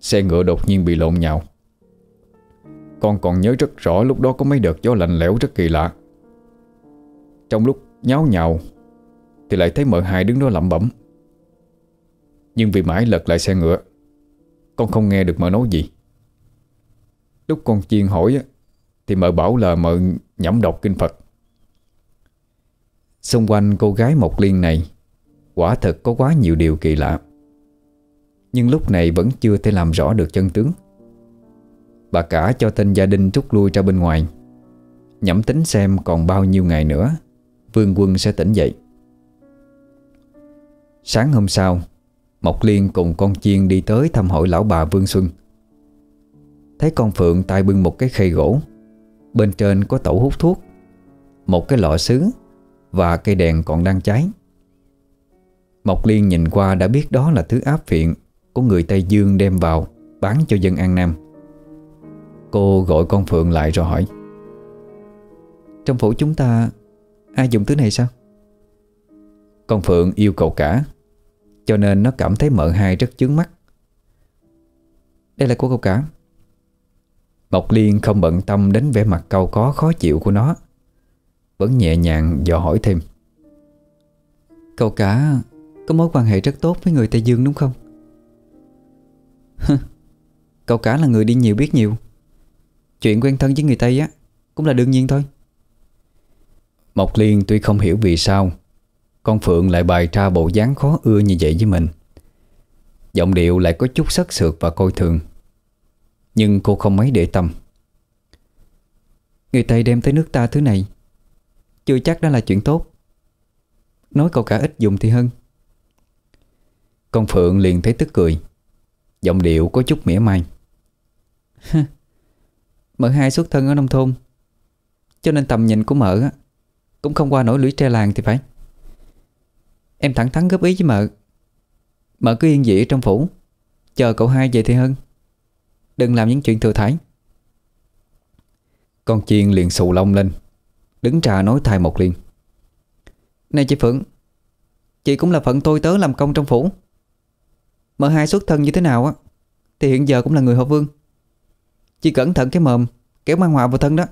Xe ngựa đột nhiên bị lộn nhào. Con còn nhớ rất rõ lúc đó có mấy đợt gió lạnh lẽo rất kỳ lạ. Trong lúc nháo nhào Thì lại thấy mợ hai đứng đó lẩm bẩm. Nhưng vì mãi lật lại xe ngựa, Con không nghe được mợ nói gì. Lúc con chiên hỏi Thì mợ bảo là mợ nhẩm đọc kinh Phật. Xung quanh cô gái Mộc Liên này, Quả thật có quá nhiều điều kỳ lạ. Nhưng lúc này vẫn chưa thể làm rõ được chân tướng. Bà cả cho tên gia đình rút lui ra bên ngoài. Nhẩm tính xem còn bao nhiêu ngày nữa, Vương quân sẽ tỉnh dậy. Sáng hôm sau Mộc Liên cùng con chiên đi tới thăm hỏi lão bà Vương Xuân. Thấy con Phượng tay bưng một cái khay gỗ, Bên trên có tẩu hút thuốc, Một cái lọ sứ và cây đèn còn đang cháy. Mộc Liên nhìn qua đã biết đó là thứ áp phiện Của người Tây Dương đem vào Bán cho dân An Nam. Cô gọi con Phượng lại rồi hỏi, Trong phủ chúng ta, Ai dùng thứ này sao? Con Phượng yêu cầu cả cho nên nó cảm thấy mợ hai rất chướng mắt. Đây là của cậu cả. Mộc Liên không bận tâm đến vẻ mặt cau có khó chịu của nó. Vẫn nhẹ nhàng dò hỏi thêm. Cậu cả, có mối quan hệ rất tốt với người Tây Dương đúng không? Cậu cả là người đi nhiều biết nhiều. Chuyện quen thân với người Tây á, Cũng là đương nhiên thôi. Mộc Liên tuy không hiểu vì sao con Phượng lại bày ra bộ dáng khó ưa như vậy với mình. Giọng điệu lại có chút sắc sược và coi thường. Nhưng cô không mấy để tâm. Người Tây đem tới nước ta thứ này, chưa chắc đó là chuyện tốt. Nói cậu cả ít dùng thì hơn. Con Phượng liền thấy tức cười. Giọng điệu có chút mỉa mai. Mợ hai xuất thân ở nông thôn, Cho nên tầm nhìn của mợ Cũng không qua nổi lưỡi tre làng thì phải. Em thẳng thắn góp ý với mợ. Mợ cứ yên dị trong phủ. Chờ cậu hai về thì hơn. Đừng làm những chuyện thừa thải. Con chiên liền xù lông lên. Đứng trà nói thay một liền. Này chị Phượng, Chị cũng là phận tôi tớ làm công trong phủ. Mợ hai xuất thân như thế nào á, Thì hiện giờ cũng là người họ vương. Chị cẩn thận cái mồm, Kéo mang họa vào thân đó.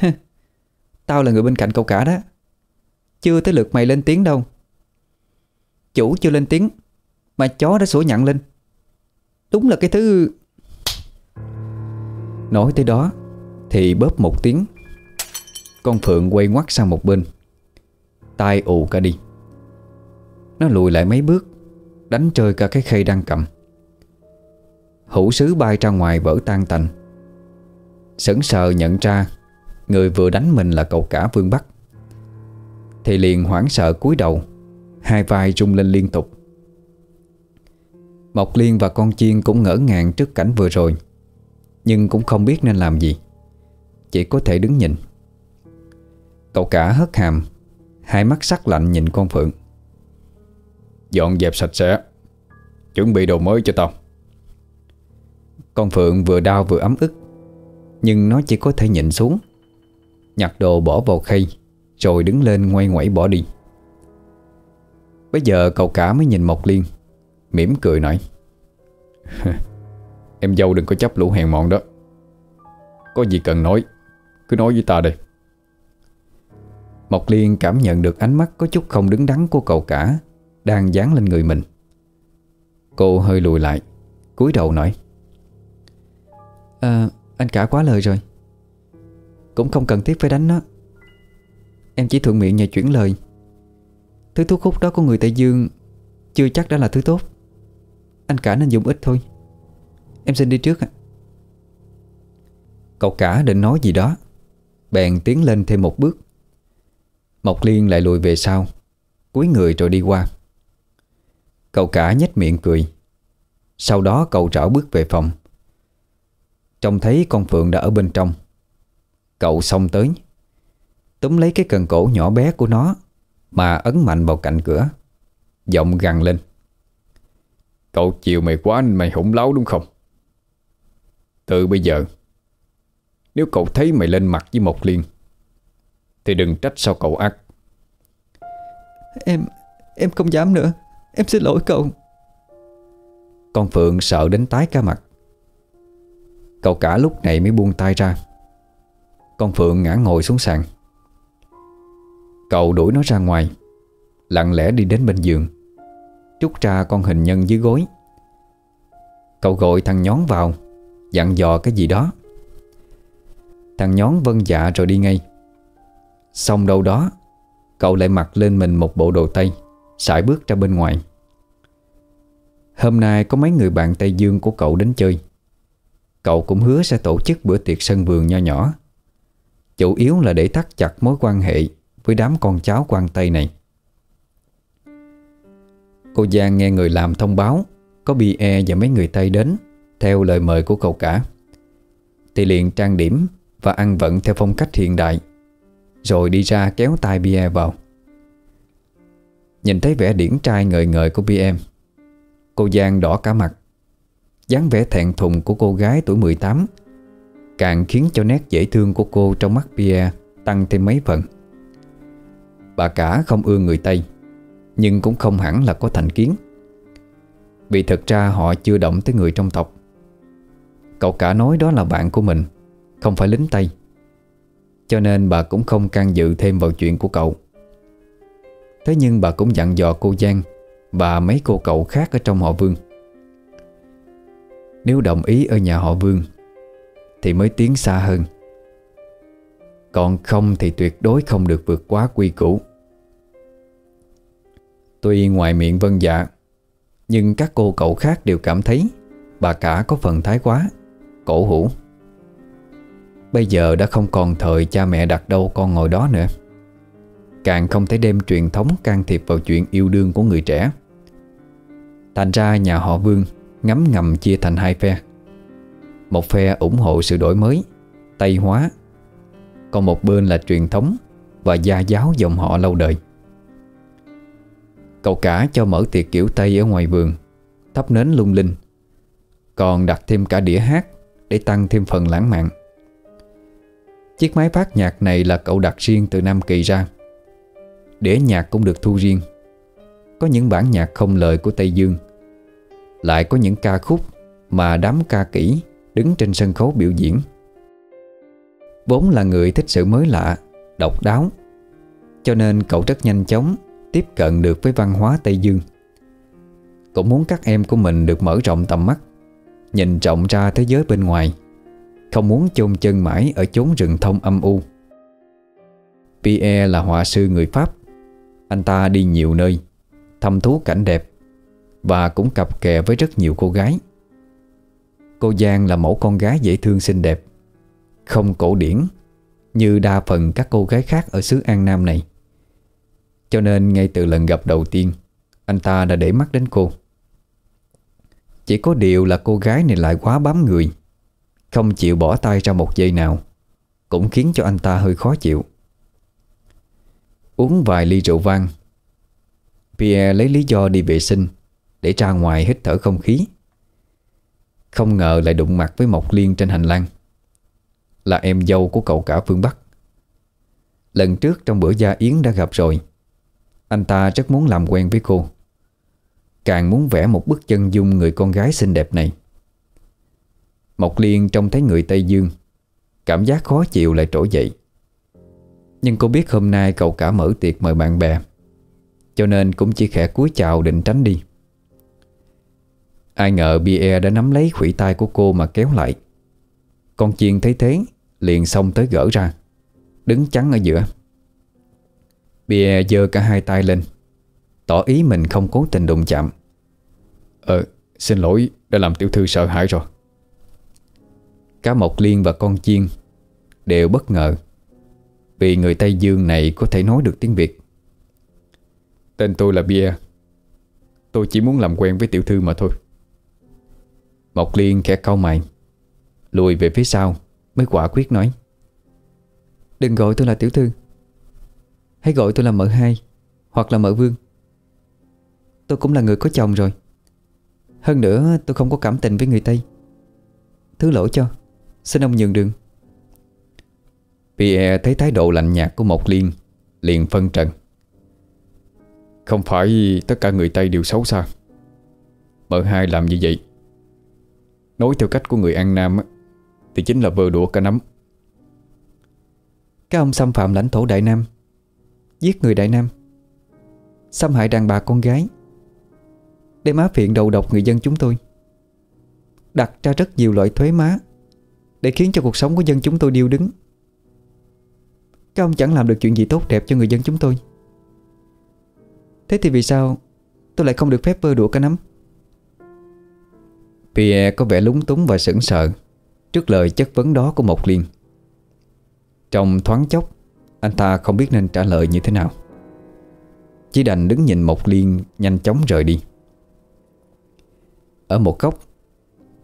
Tao là người bên cạnh cậu cả đó. Chưa tới lượt mày lên tiếng đâu. Chủ chưa lên tiếng, Mà chó đã sủa nhặn lên. Đúng là cái thứ Nói tới đó, Thì bóp một tiếng. Con Phượng quay ngoắt sang một bên. Tai ù cả đi. Nó lùi lại mấy bước, Đánh chơi cả cái khay đang cầm. Hữu sứ bay ra ngoài vỡ tan tành. Sững sờ nhận ra, Người vừa đánh mình là cậu cả Vương Bắc. Thì liền hoảng sợ cúi đầu, Hai vai rung lên liên tục. Mộc Liên và con chiên cũng ngỡ ngàng trước cảnh vừa rồi, Nhưng cũng không biết nên làm gì, Chỉ có thể đứng nhìn. Cậu cả hất hàm, Hai mắt sắc lạnh nhìn con Phượng. Dọn dẹp sạch sẽ, Chuẩn bị đồ mới cho tao. Con Phượng vừa đau vừa ấm ức, Nhưng nó chỉ có thể nhịn xuống, Nhặt đồ bỏ vào khay. Rồi đứng lên ngoay ngoẩy bỏ đi. Bây giờ cậu cả mới nhìn Mộc Liên mỉm cười nói Em dâu đừng có chấp lũ hèn mọn đó. Có gì cần nói Cứ nói với ta đây Mộc Liên cảm nhận được ánh mắt có chút không đứng đắn của cậu cả Đang dán lên người mình. Cô hơi lùi lại cúi đầu nói à, Anh cả quá lời rồi. Cũng không cần thiết phải đánh nó. Em chỉ thuận miệng nhờ chuyển lời. Thứ thuốc hút đó của người Tây Dương Chưa chắc đã là thứ tốt. Anh cả nên dùng ít thôi. Em xin đi trước ạ. Cậu cả định nói gì đó. Bèn tiến lên thêm một bước. Mộc Liên lại lùi về sau, cúi người rồi đi qua. Cậu cả nhếch miệng cười. Sau đó cậu trảo bước về phòng. Trông thấy con Phượng đã ở bên trong. Cậu xông tới. Túm lấy cái cần cổ nhỏ bé của nó Mà ấn mạnh vào cạnh cửa. Giọng gằn lên. Cậu chiều mày quá nên mày hủng láo đúng không? Từ bây giờ Nếu cậu thấy mày lên mặt với Mộc Liên Thì đừng trách sao cậu ác. Em Em không dám nữa. Em xin lỗi cậu. Con Phượng sợ đến tái cả mặt. Cậu cả lúc này mới buông tay ra. Con Phượng ngã ngồi xuống sàn Cậu đuổi nó ra ngoài. Lặng lẽ đi đến bên giường. Trúc ra con hình nhân dưới gối. Cậu gọi thằng nhón vào, Dặn dò cái gì đó. Thằng nhón vân dạ rồi đi ngay. Xong đâu đó, Cậu lại mặc lên mình một bộ đồ Tây, sải bước ra bên ngoài. Hôm nay có mấy người bạn Tây Dương của cậu đến chơi. Cậu cũng hứa sẽ tổ chức bữa tiệc sân vườn nho nhỏ. Chủ yếu là để thắt chặt mối quan hệ với đám con cháu quan Tây này. Cô Giang nghe người làm thông báo, Có BE và mấy người Tây đến, Theo lời mời của cậu cả. Thì liền trang điểm Và ăn vận theo phong cách hiện đại, Rồi đi ra kéo tay BE vào. Nhìn thấy vẻ điển trai ngời ngời của BM e, Cô Giang đỏ cả mặt, dáng vẻ thẹn thùng của cô gái tuổi 18 Càng khiến cho nét dễ thương của cô trong mắt Pierre tăng thêm mấy phần. Bà cả không ưa người Tây, Nhưng cũng không hẳn là có thành kiến. Vì thật ra họ chưa động tới người trong tộc. Cậu cả nói đó là bạn của mình, Không phải lính Tây. Cho nên bà cũng không can dự thêm vào chuyện của cậu. Thế nhưng bà cũng dặn dò cô Giang Và mấy cô cậu khác ở trong họ Vương. Nếu đồng ý ở nhà họ Vương, Thì mới tiến xa hơn. Còn không thì tuyệt đối không được vượt quá quy củ. Tuy ngoài miệng vân dạ Nhưng các cô cậu khác đều cảm thấy Bà cả có phần thái quá Cổ hủ. Bây giờ đã không còn thời cha mẹ đặt đâu con ngồi đó nữa. Càng không thể đem truyền thống can thiệp vào chuyện yêu đương của người trẻ. Thành ra nhà họ Vương ngấm ngầm chia thành hai phe. Một phe ủng hộ sự đổi mới, Tây hóa còn một bên là truyền thống và gia giáo dòng họ lâu đời. Cậu cả cho mở tiệc kiểu Tây ở ngoài vườn, Thắp nến lung linh. Còn đặt thêm cả đĩa hát Để tăng thêm phần lãng mạn. Chiếc máy phát nhạc này là cậu đặt riêng từ Nam Kỳ ra. Đĩa nhạc cũng được thu riêng. Có những bản nhạc không lời của Tây Dương. Lại có những ca khúc Mà đám ca kỹ Đứng trên sân khấu biểu diễn. Vốn là người thích sự mới lạ, Độc đáo. Cho nên cậu rất nhanh chóng Tiếp cận được với văn hóa Tây Dương. Cũng muốn các em của mình được mở rộng tầm mắt, Nhìn rộng ra thế giới bên ngoài, Không muốn chôn chân mãi Ở chốn rừng thông âm u. Pierre là họa sư người Pháp. Anh ta đi nhiều nơi, Thăm thú cảnh đẹp Và cũng cặp kè với rất nhiều cô gái. Cô Giang là mẫu con gái dễ thương xinh đẹp. Không cổ điển Như đa phần các cô gái khác ở xứ An Nam này. Cho nên ngay từ lần gặp đầu tiên, Anh ta đã để mắt đến cô. Chỉ có điều là cô gái này lại quá bám người, Không chịu bỏ tay ra một giây nào, Cũng khiến cho anh ta hơi khó chịu. Uống vài ly rượu vang, Pierre lấy lý do đi vệ sinh Để ra ngoài hít thở không khí. Không ngờ lại đụng mặt với Mộc Liên trên hành lang. Là em dâu của cậu cả phương Bắc. Lần trước trong bữa gia yến đã gặp rồi, Anh ta rất muốn làm quen với cô. Càng muốn vẽ một bức chân dung người con gái xinh đẹp này. Mộc Liên trông thấy người Tây Dương, Cảm giác khó chịu lại trỗi dậy. Nhưng cô biết hôm nay cậu cả mở tiệc mời bạn bè, Cho nên cũng chỉ khẽ cúi chào định tránh đi. Ai ngờ Pierre đã nắm lấy khủy tay của cô mà kéo lại. Con chiên thấy thế Liền xông tới gỡ ra, Đứng chắn ở giữa. Bia giơ cả hai tay lên, Tỏ ý mình không cố tình đụng chạm. Ờ Xin lỗi, đã làm tiểu thư sợ hãi rồi. Cá Mộc Liên và con chiên Đều bất ngờ Vì người Tây Dương này có thể nói được tiếng Việt. Tên tôi là Bia Tôi chỉ muốn làm quen với tiểu thư mà thôi. Mộc Liên khẽ cau mày, Lùi về phía sau. Mới quả quyết nói, Đừng gọi tôi là tiểu thư. Hãy gọi tôi là mợ hai, Hoặc là mợ vương. Tôi cũng là người có chồng rồi. Hơn nữa, tôi không có cảm tình với người Tây. Thứ lỗi cho, Xin ông nhường đường. Pierre thấy thái độ lạnh nhạt của Mộc Liên, Liền phân trần. Không phải tất cả người Tây đều xấu xa. Mợ hai làm như vậy. Nói theo cách của người An Nam thì chính là vơ đũa cả nắm Các ông xâm phạm lãnh thổ Đại Nam, Giết người Đại Nam. Xâm hại đàn bà con gái. Đem má phiện đầu độc người dân chúng tôi. Đặt ra rất nhiều loại thuế má Để khiến cho cuộc sống của dân chúng tôi điêu đứng. Các ông chẳng làm được chuyện gì tốt đẹp cho người dân chúng tôi. Thế thì vì sao Tôi lại không được phép vơ đũa cả nắm Pierre có vẻ lúng túng và sững sờ. Trước lời chất vấn đó của Mộc Liên. Trong thoáng chốc, Anh ta không biết nên trả lời như thế nào. Chỉ đành đứng nhìn Mộc Liên Nhanh chóng rời đi. Ở một góc,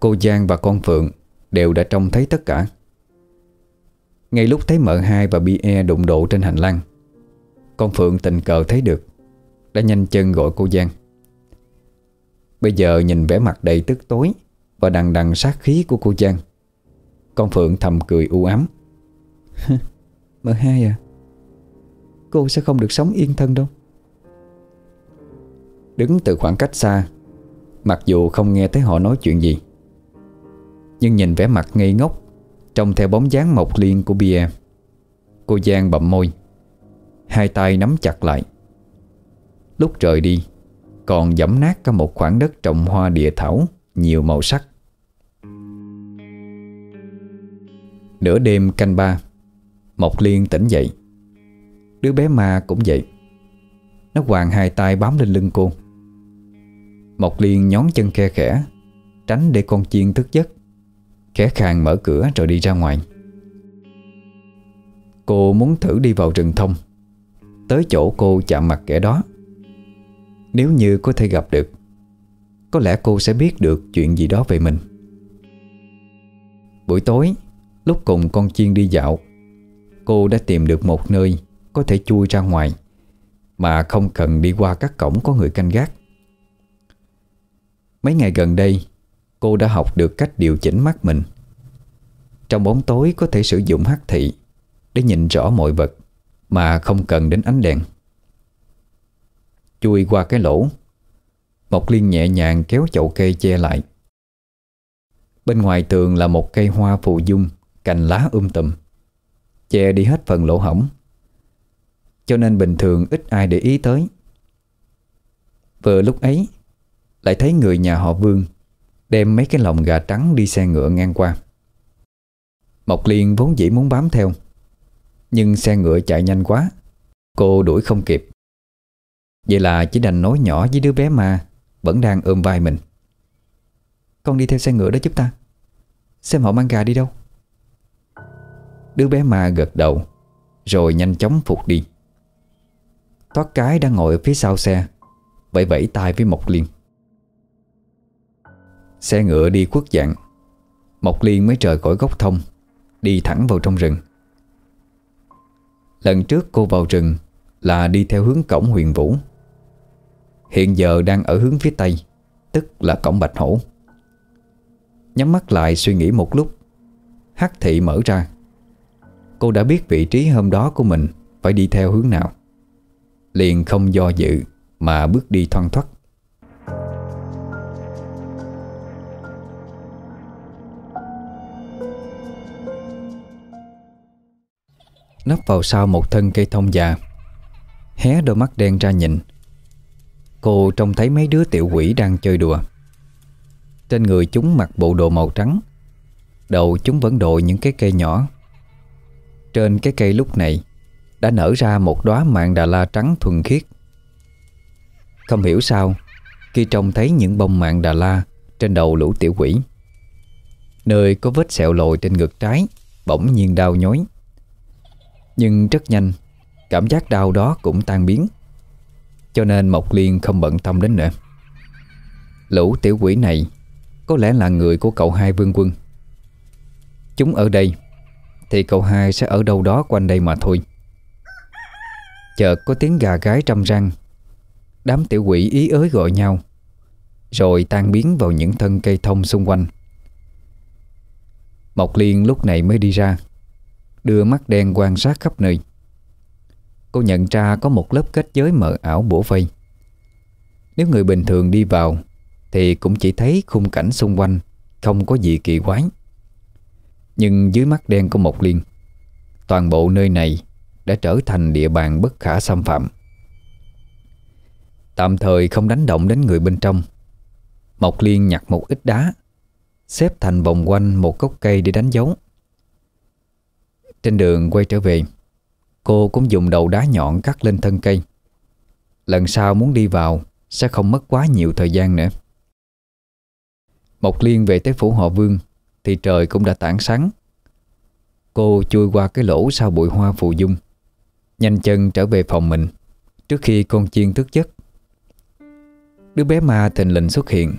Cô Giang và con Phượng Đều đã trông thấy tất cả. Ngay lúc thấy mợ hai và Pierre đụng độ trên hành lang, Con Phượng tình cờ thấy được, Đã nhanh chân gọi cô Giang. Bây giờ nhìn vẻ mặt đầy tức tối Và đằng đằng sát khí của cô Giang con Phượng thầm cười u ám. Mợ hai à? Cô sẽ không được sống yên thân đâu. Đứng từ khoảng cách xa Mặc dù không nghe thấy họ nói chuyện gì Nhưng nhìn vẻ mặt ngây ngốc Trông theo bóng dáng mộc liên của Bia. Cô Giang bậm môi Hai tay nắm chặt lại. Lúc rời đi còn dẫm nát cả một khoảng đất trồng hoa địa thảo Nhiều màu sắc Nửa đêm canh ba, Mộc Liên tỉnh dậy. Đứa bé ma cũng vậy Nó hoàng hai tay bám lên lưng cô. Mộc Liên nhón chân khe khẽ, Tránh để con chiên thức giấc. Khẽ khàng mở cửa rồi đi ra ngoài. Cô muốn thử đi vào rừng thông. Tới chỗ cô chạm mặt kẻ đó. Nếu như có thể gặp được, Có lẽ cô sẽ biết được chuyện gì đó về mình. Buổi tối Lúc cùng con chiên đi dạo, Cô đã tìm được một nơi Có thể chui ra ngoài Mà không cần đi qua các cổng có người canh gác. Mấy ngày gần đây, Cô đã học được cách điều chỉnh mắt mình. Trong bóng tối có thể sử dụng hắc thị Để nhìn rõ mọi vật Mà không cần đến ánh đèn. Chui qua cái lỗ, Mộc Liên nhẹ nhàng kéo chậu cây che lại. Bên ngoài tường là một cây hoa phù dung. Cành lá um tùm. Che đi hết phần lỗ hỏng Cho nên bình thường ít ai để ý tới. Vừa lúc ấy, Lại thấy người nhà họ Vương Đem mấy cái lồng gà trắng đi xe ngựa ngang qua. Mộc Liên vốn dĩ muốn bám theo, Nhưng xe ngựa chạy nhanh quá, Cô đuổi không kịp. Vậy là chỉ đành nói nhỏ với đứa bé ma Vẫn đang ôm vai mình. Con đi theo xe ngựa đó giúp ta, Xem họ mang gà đi đâu. Đứa bé ma gật đầu, Rồi nhanh chóng phục đi. Toát cái đang ngồi ở phía sau xe, Vẫy vẫy tay với Mộc Liên. Xe ngựa đi quất dạng, Mộc Liên mới rời khỏi gốc thông, Đi thẳng vào trong rừng. Lần trước cô vào rừng Là đi theo hướng cổng huyền vũ. Hiện giờ đang ở hướng phía tây, Tức là cổng Bạch Hổ. Nhắm mắt lại suy nghĩ một lúc, Hắc thị mở ra. Cô đã biết vị trí hôm đó của mình Phải đi theo hướng nào. Liền không do dự Mà bước đi thoăn thoắt. Nấp vào sau một thân cây thông già, Hé đôi mắt đen ra nhìn. Cô trông thấy mấy đứa tiểu quỷ đang chơi đùa. Trên người chúng mặc bộ đồ màu trắng, Đầu chúng vẫn đội những cái cây nhỏ. Trên cái cây lúc này, Đã nở ra một đóa mạng đà la trắng thuần khiết. Không hiểu sao, Khi trông thấy những bông mạng đà la Trên đầu lũ tiểu quỷ, Nơi có vết sẹo lồi trên ngực trái Bỗng nhiên đau nhói. Nhưng rất nhanh, Cảm giác đau đó cũng tan biến, cho nên Mộc Liên không bận tâm đến nữa. Lũ tiểu quỷ này Có lẽ là người của cậu hai vương quân. Chúng ở đây thì cậu hai sẽ ở đâu đó quanh đây mà thôi. Chợt có tiếng gà gái trăm răng. Đám tiểu quỷ ý ới gọi nhau, Rồi tan biến vào những thân cây thông xung quanh. Mộc Liên lúc này mới đi ra, Đưa mắt đen quan sát khắp nơi. Cô nhận ra có một lớp kết giới mờ ảo bổ vây. Nếu người bình thường đi vào, Thì cũng chỉ thấy khung cảnh xung quanh, Không có gì kỳ quái. Nhưng dưới mắt đen của một liên. Toàn bộ nơi này Đã trở thành địa bàn bất khả xâm phạm. Tạm thời không đánh động đến người bên trong. Mộc Liên nhặt một ít đá, Xếp thành vòng quanh một gốc cây để đánh dấu. Trên đường quay trở về, Cô cũng dùng đầu đá nhọn cắt lên thân cây. Lần sau muốn đi vào, Sẽ không mất quá nhiều thời gian nữa. Mộc Liên về tới phủ họ Vương thì trời cũng đã tảng sáng. Cô chui qua cái lỗ sau bụi hoa phù dung, Nhanh chân trở về phòng mình Trước khi con chiên thức giấc. Đứa bé ma thình lình xuất hiện,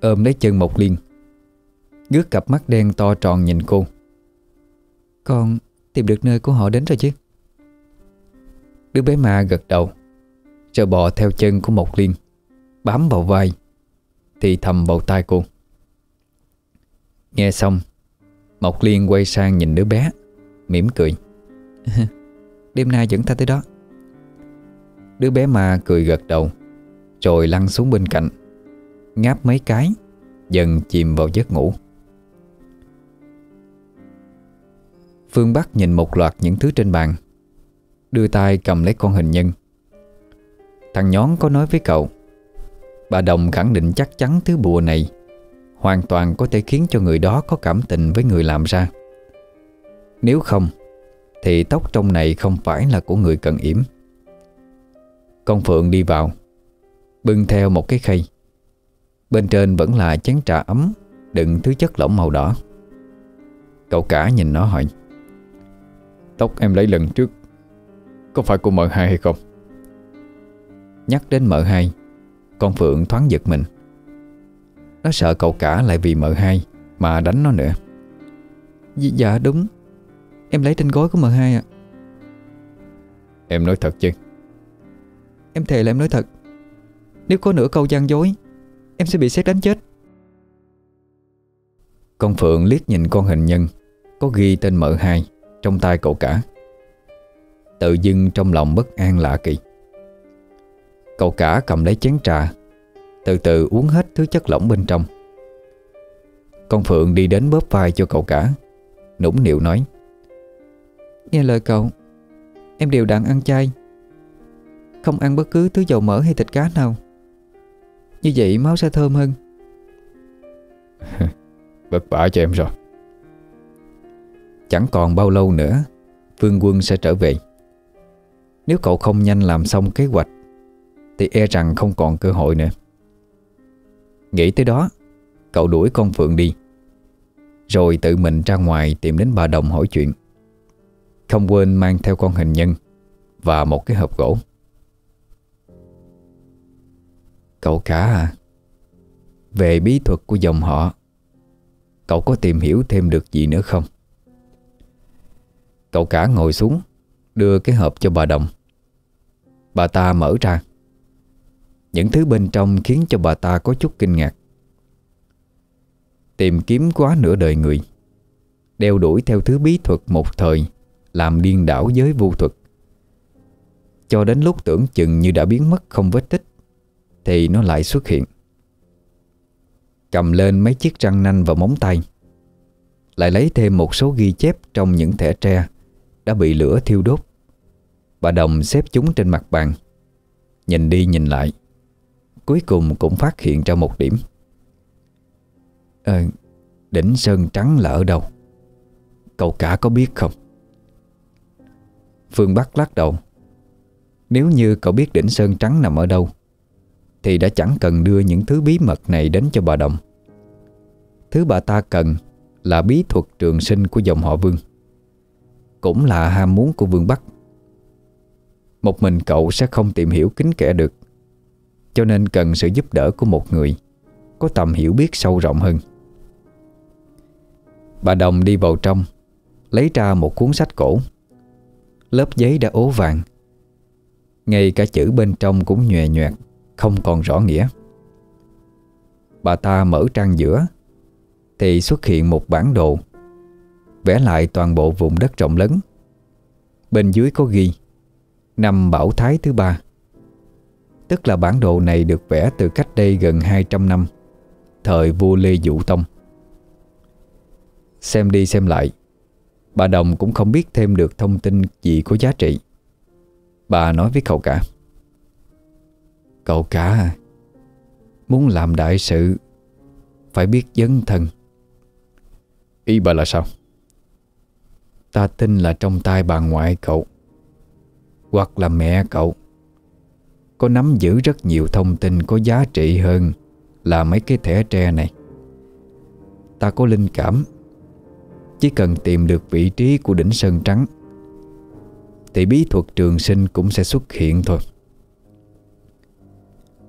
Ôm lấy chân Mộc Liên, Ngước cặp mắt đen to tròn nhìn cô. Con tìm được nơi của họ đến rồi chứ? Đứa bé ma gật đầu, Rồi bò theo chân của Mộc Liên, Bám vào vai Thì thầm vào tai cô. Nghe xong, Mộc Liên quay sang nhìn đứa bé, mỉm cười. cười Đêm nay dẫn ta tới đó. Đứa bé ma cười gật đầu, Rồi lăn xuống bên cạnh, Ngáp mấy cái, Dần chìm vào giấc ngủ. Phương Bắc nhìn một loạt những thứ trên bàn, Đưa tay cầm lấy con hình nhân. Thằng nhón có nói với cậu, Bà Đồng khẳng định chắc chắn thứ bùa này Hoàn toàn có thể khiến cho người đó có cảm tình với người làm ra. Nếu không, Thì tóc trong này không phải là của người cần yểm. Con Phượng đi vào, Bưng theo một cái khay. Bên trên vẫn là chén trà ấm, Đựng thứ chất lỏng màu đỏ. Cậu cả nhìn nó hỏi, Tóc em lấy lần trước, có phải của mợ hai hay không? Nhắc đến mợ hai Con Phượng thoáng giật mình. Nó sợ cậu cả lại vì mợ hai Mà đánh nó nữa. Dạ, dạ, đúng. Em lấy trên gối của mợ hai ạ. Em nói thật chứ? Em thề là em nói thật. Nếu có nửa câu gian dối Em sẽ bị xét đánh chết. Con Phượng liếc nhìn con hình nhân Có ghi tên mợ hai Trong tay cậu cả. Tự dưng trong lòng bất an lạ kỳ. Cậu cả cầm lấy chén trà từ từ uống hết thứ chất lỏng bên trong. Con Phượng đi đến bóp vai cho cậu cả. Nũng nịu nói Nghe lời cậu. Em đều đặn ăn chay. Không ăn bất cứ thứ dầu mỡ hay thịt cá nào. Như vậy máu sẽ thơm hơn. Vất vả cho em rồi. Chẳng còn bao lâu nữa Phương Quân sẽ trở về. Nếu cậu không nhanh làm xong kế hoạch Thì e rằng không còn cơ hội nữa Nghĩ tới đó, Cậu đuổi con Phượng đi. Rồi tự mình ra ngoài tìm đến bà Đồng hỏi chuyện. Không quên mang theo con hình nhân Và một cái hộp gỗ. Cậu cả à? Về bí thuật của dòng họ, Cậu có tìm hiểu thêm được gì nữa không? Cậu cả ngồi xuống, Đưa cái hộp cho bà Đồng. Bà ta mở ra. Những thứ bên trong khiến cho bà ta có chút kinh ngạc. Tìm kiếm quá nửa đời người, Đeo đuổi theo thứ bí thuật một thời, Làm điên đảo giới vô thuật. Cho đến lúc tưởng chừng như đã biến mất không vết tích, Thì nó lại xuất hiện. Cầm lên mấy chiếc răng nanh và móng tay, Lại lấy thêm một số ghi chép Trong những thẻ tre Đã bị lửa thiêu đốt. Bà Đồng xếp chúng trên mặt bàn, Nhìn đi nhìn lại. Cuối cùng cũng phát hiện ra một điểm. À, Đỉnh Sơn Trắng là ở đâu? Cậu cả có biết không? Phương Bắc lắc đầu. Nếu như cậu biết đỉnh Sơn Trắng nằm ở đâu Thì đã chẳng cần đưa những thứ bí mật này đến cho bà Đồng. Thứ bà ta cần là bí thuật trường sinh của dòng họ Vương Cũng là ham muốn của Vương Bắc. Một mình cậu sẽ không tìm hiểu kính kẻ được. Cho nên cần sự giúp đỡ của một người Có tầm hiểu biết sâu rộng hơn. Bà Đồng đi vào trong, Lấy ra một cuốn sách cổ. Lớp giấy đã ố vàng. Ngay cả chữ bên trong cũng nhòe nhoẹt Không còn rõ nghĩa. Bà ta mở trang giữa, Thì xuất hiện một bản đồ, Vẽ lại toàn bộ vùng đất rộng lớn. Bên dưới có ghi, Năm Bảo Thái thứ ba. Tức là bản đồ này được vẽ từ cách đây gần 200 năm. Thời vua Lê Vũ Tông. Xem đi xem lại. Bà Đồng cũng không biết thêm được thông tin gì có giá trị. Bà nói với cậu cả. Cậu cả, Muốn làm đại sự, Phải biết dấn thân. Ý bà là sao? Ta tin là trong tay bà ngoại cậu, Hoặc là mẹ cậu. Có nắm giữ rất nhiều thông tin có giá trị hơn Là mấy cái thẻ tre này. Ta có linh cảm. Chỉ cần tìm được vị trí của đỉnh Sơn Trắng, Thì bí thuật trường sinh cũng sẽ xuất hiện thôi.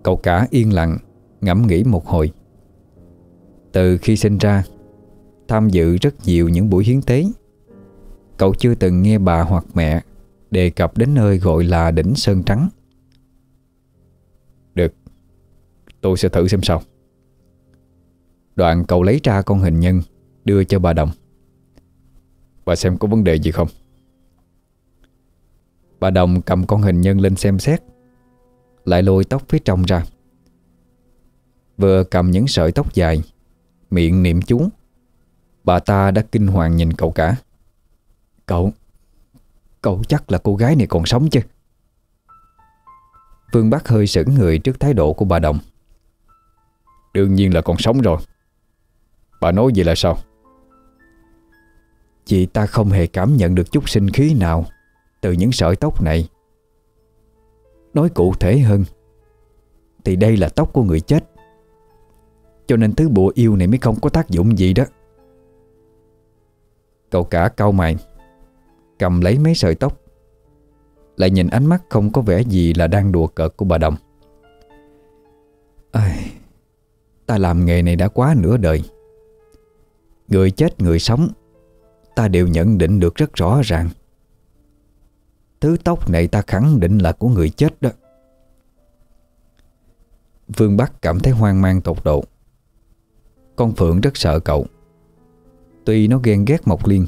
Cậu cả yên lặng, Ngẫm nghĩ một hồi. Từ khi sinh ra, Tham dự rất nhiều những buổi hiến tế. Cậu chưa từng nghe bà hoặc mẹ Đề cập đến nơi gọi là đỉnh Sơn Trắng. Tôi sẽ thử xem sao. Đoạn cậu lấy ra con hình nhân, Đưa cho bà Đồng. Bà xem có vấn đề gì không? Bà Đồng cầm con hình nhân lên xem xét, Lại lôi tóc phía trong ra. Vừa cầm những sợi tóc dài, Miệng niệm chú, Bà ta đã kinh hoàng nhìn cậu cả. Cậu Cậu chắc là cô gái này còn sống chứ? Vương Bắc hơi sững người trước thái độ của bà Đồng. Đương nhiên là còn sống rồi. Bà nói gì là sao? Chị ta không hề cảm nhận được chút sinh khí nào Từ những sợi tóc này. Nói cụ thể hơn Thì đây là tóc của người chết. Cho nên thứ bùa yêu này mới không có tác dụng gì đó. Cậu cả cau mày Cầm lấy mấy sợi tóc Lại nhìn ánh mắt không có vẻ gì là đang đùa cợt của bà Đồng. Ai, Ta làm nghề này đã quá nửa đời. Người chết, người sống, Ta đều nhận định được rất rõ ràng. Thứ tóc này ta khẳng định là của người chết đó. Vương Bắc cảm thấy hoang mang tột độ. Con Phượng rất sợ cậu. Tuy nó ghen ghét Mộc Liên,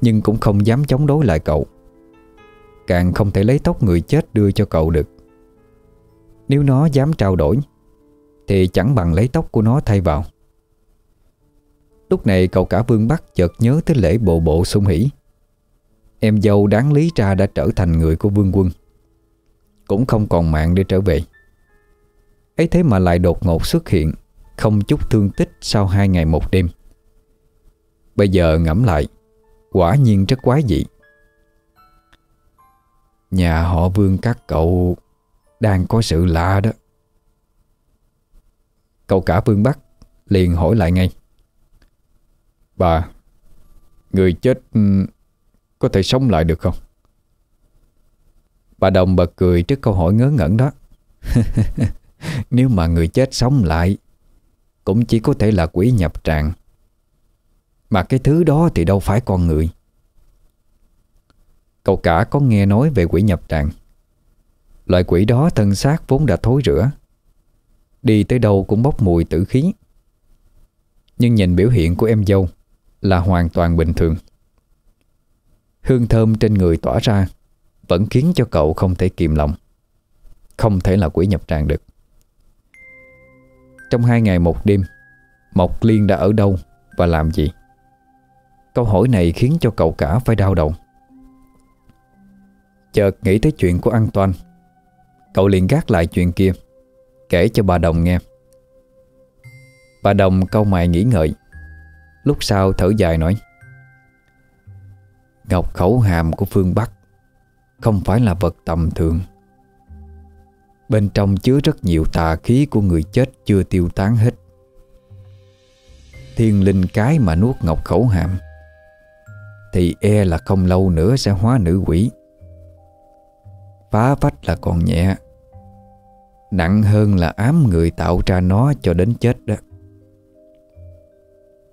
Nhưng cũng không dám chống đối lại cậu. Càng không thể lấy tóc người chết đưa cho cậu được. Nếu nó dám trao đổi thì chẳng bằng lấy tóc của nó thay vào. Lúc này cậu cả Vương Bắc chợt nhớ tới lễ bộ bộ sung hỷ. Em dâu đáng lý ra đã trở thành người của vương quân, Cũng không còn mạng để trở về. Ấy thế mà lại đột ngột xuất hiện, Không chút thương tích sau hai ngày một đêm. Bây giờ ngẫm lại, Quả nhiên rất quái dị. Nhà họ vương các cậu Đang có sự lạ đó. Cậu cả vương Bắc liền hỏi lại ngay. Bà, Người chết ừ, có thể sống lại được không? Bà Đồng bật cười trước câu hỏi ngớ ngẩn đó. Nếu mà người chết sống lại, Cũng chỉ có thể là quỷ nhập trạng Mà cái thứ đó thì đâu phải con người. Cậu cả có nghe nói về quỷ nhập trạng Loại quỷ đó thân xác vốn đã thối rữa Đi tới đâu cũng bốc mùi tử khí. Nhưng nhìn biểu hiện của em dâu Là hoàn toàn bình thường. Hương thơm trên người tỏa ra Vẫn khiến cho cậu không thể kìm lòng, Không thể là quỷ nhập tràng được. Trong hai ngày một đêm, Mộc Liên đã ở đâu Và làm gì? Câu hỏi này khiến cho cậu cả phải đau đầu. Chợt nghĩ tới chuyện của An Toan Cậu liền gác lại chuyện kia. Kể cho bà Đồng nghe. Bà Đồng câu mày nghĩ ngợi, Lúc sau thở dài nói, Ngọc khẩu hàm của phương Bắc Không phải là vật tầm thường. Bên trong chứa rất nhiều tà khí của người chết chưa tiêu tán hết. Thiên linh cái mà nuốt ngọc khẩu hàm Thì e là không lâu nữa sẽ hóa nữ quỷ. Phá vách là còn nhẹ Nặng hơn là ám người tạo ra nó cho đến chết đó.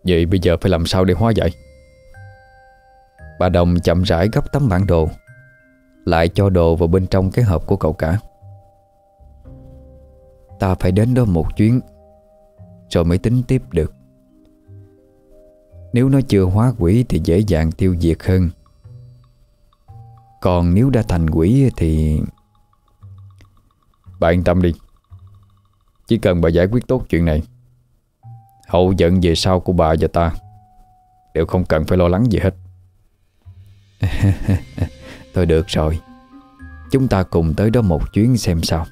Vậy bây giờ phải làm sao để hóa giải? Bà Đồng chậm rãi gấp tấm bản đồ Lại cho đồ vào bên trong cái hộp của cậu cả. Ta phải đến đó một chuyến Rồi mới tính tiếp được. Nếu nó chưa hóa quỷ Thì dễ dàng tiêu diệt hơn. Còn nếu đã thành quỷ thì Bà yên tâm đi. Chỉ cần bà giải quyết tốt chuyện này, Hậu giận về sau của bà và ta Đều không cần phải lo lắng gì hết. Thôi được rồi. Chúng ta cùng tới đó một chuyến xem sao.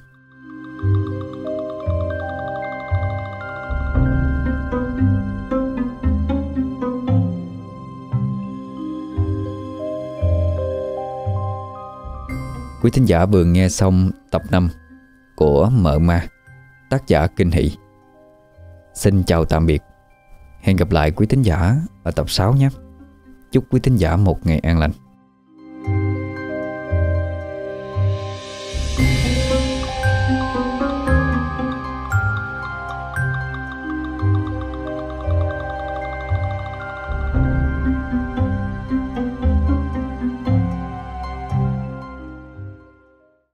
Quý thính giả vừa nghe xong tập 5 của Mợ Ma, tác giả Kinh Hỷ. Xin chào tạm biệt. Hẹn gặp lại quý thính giả ở tập 6 nhé. Chúc quý thính giả một ngày an lành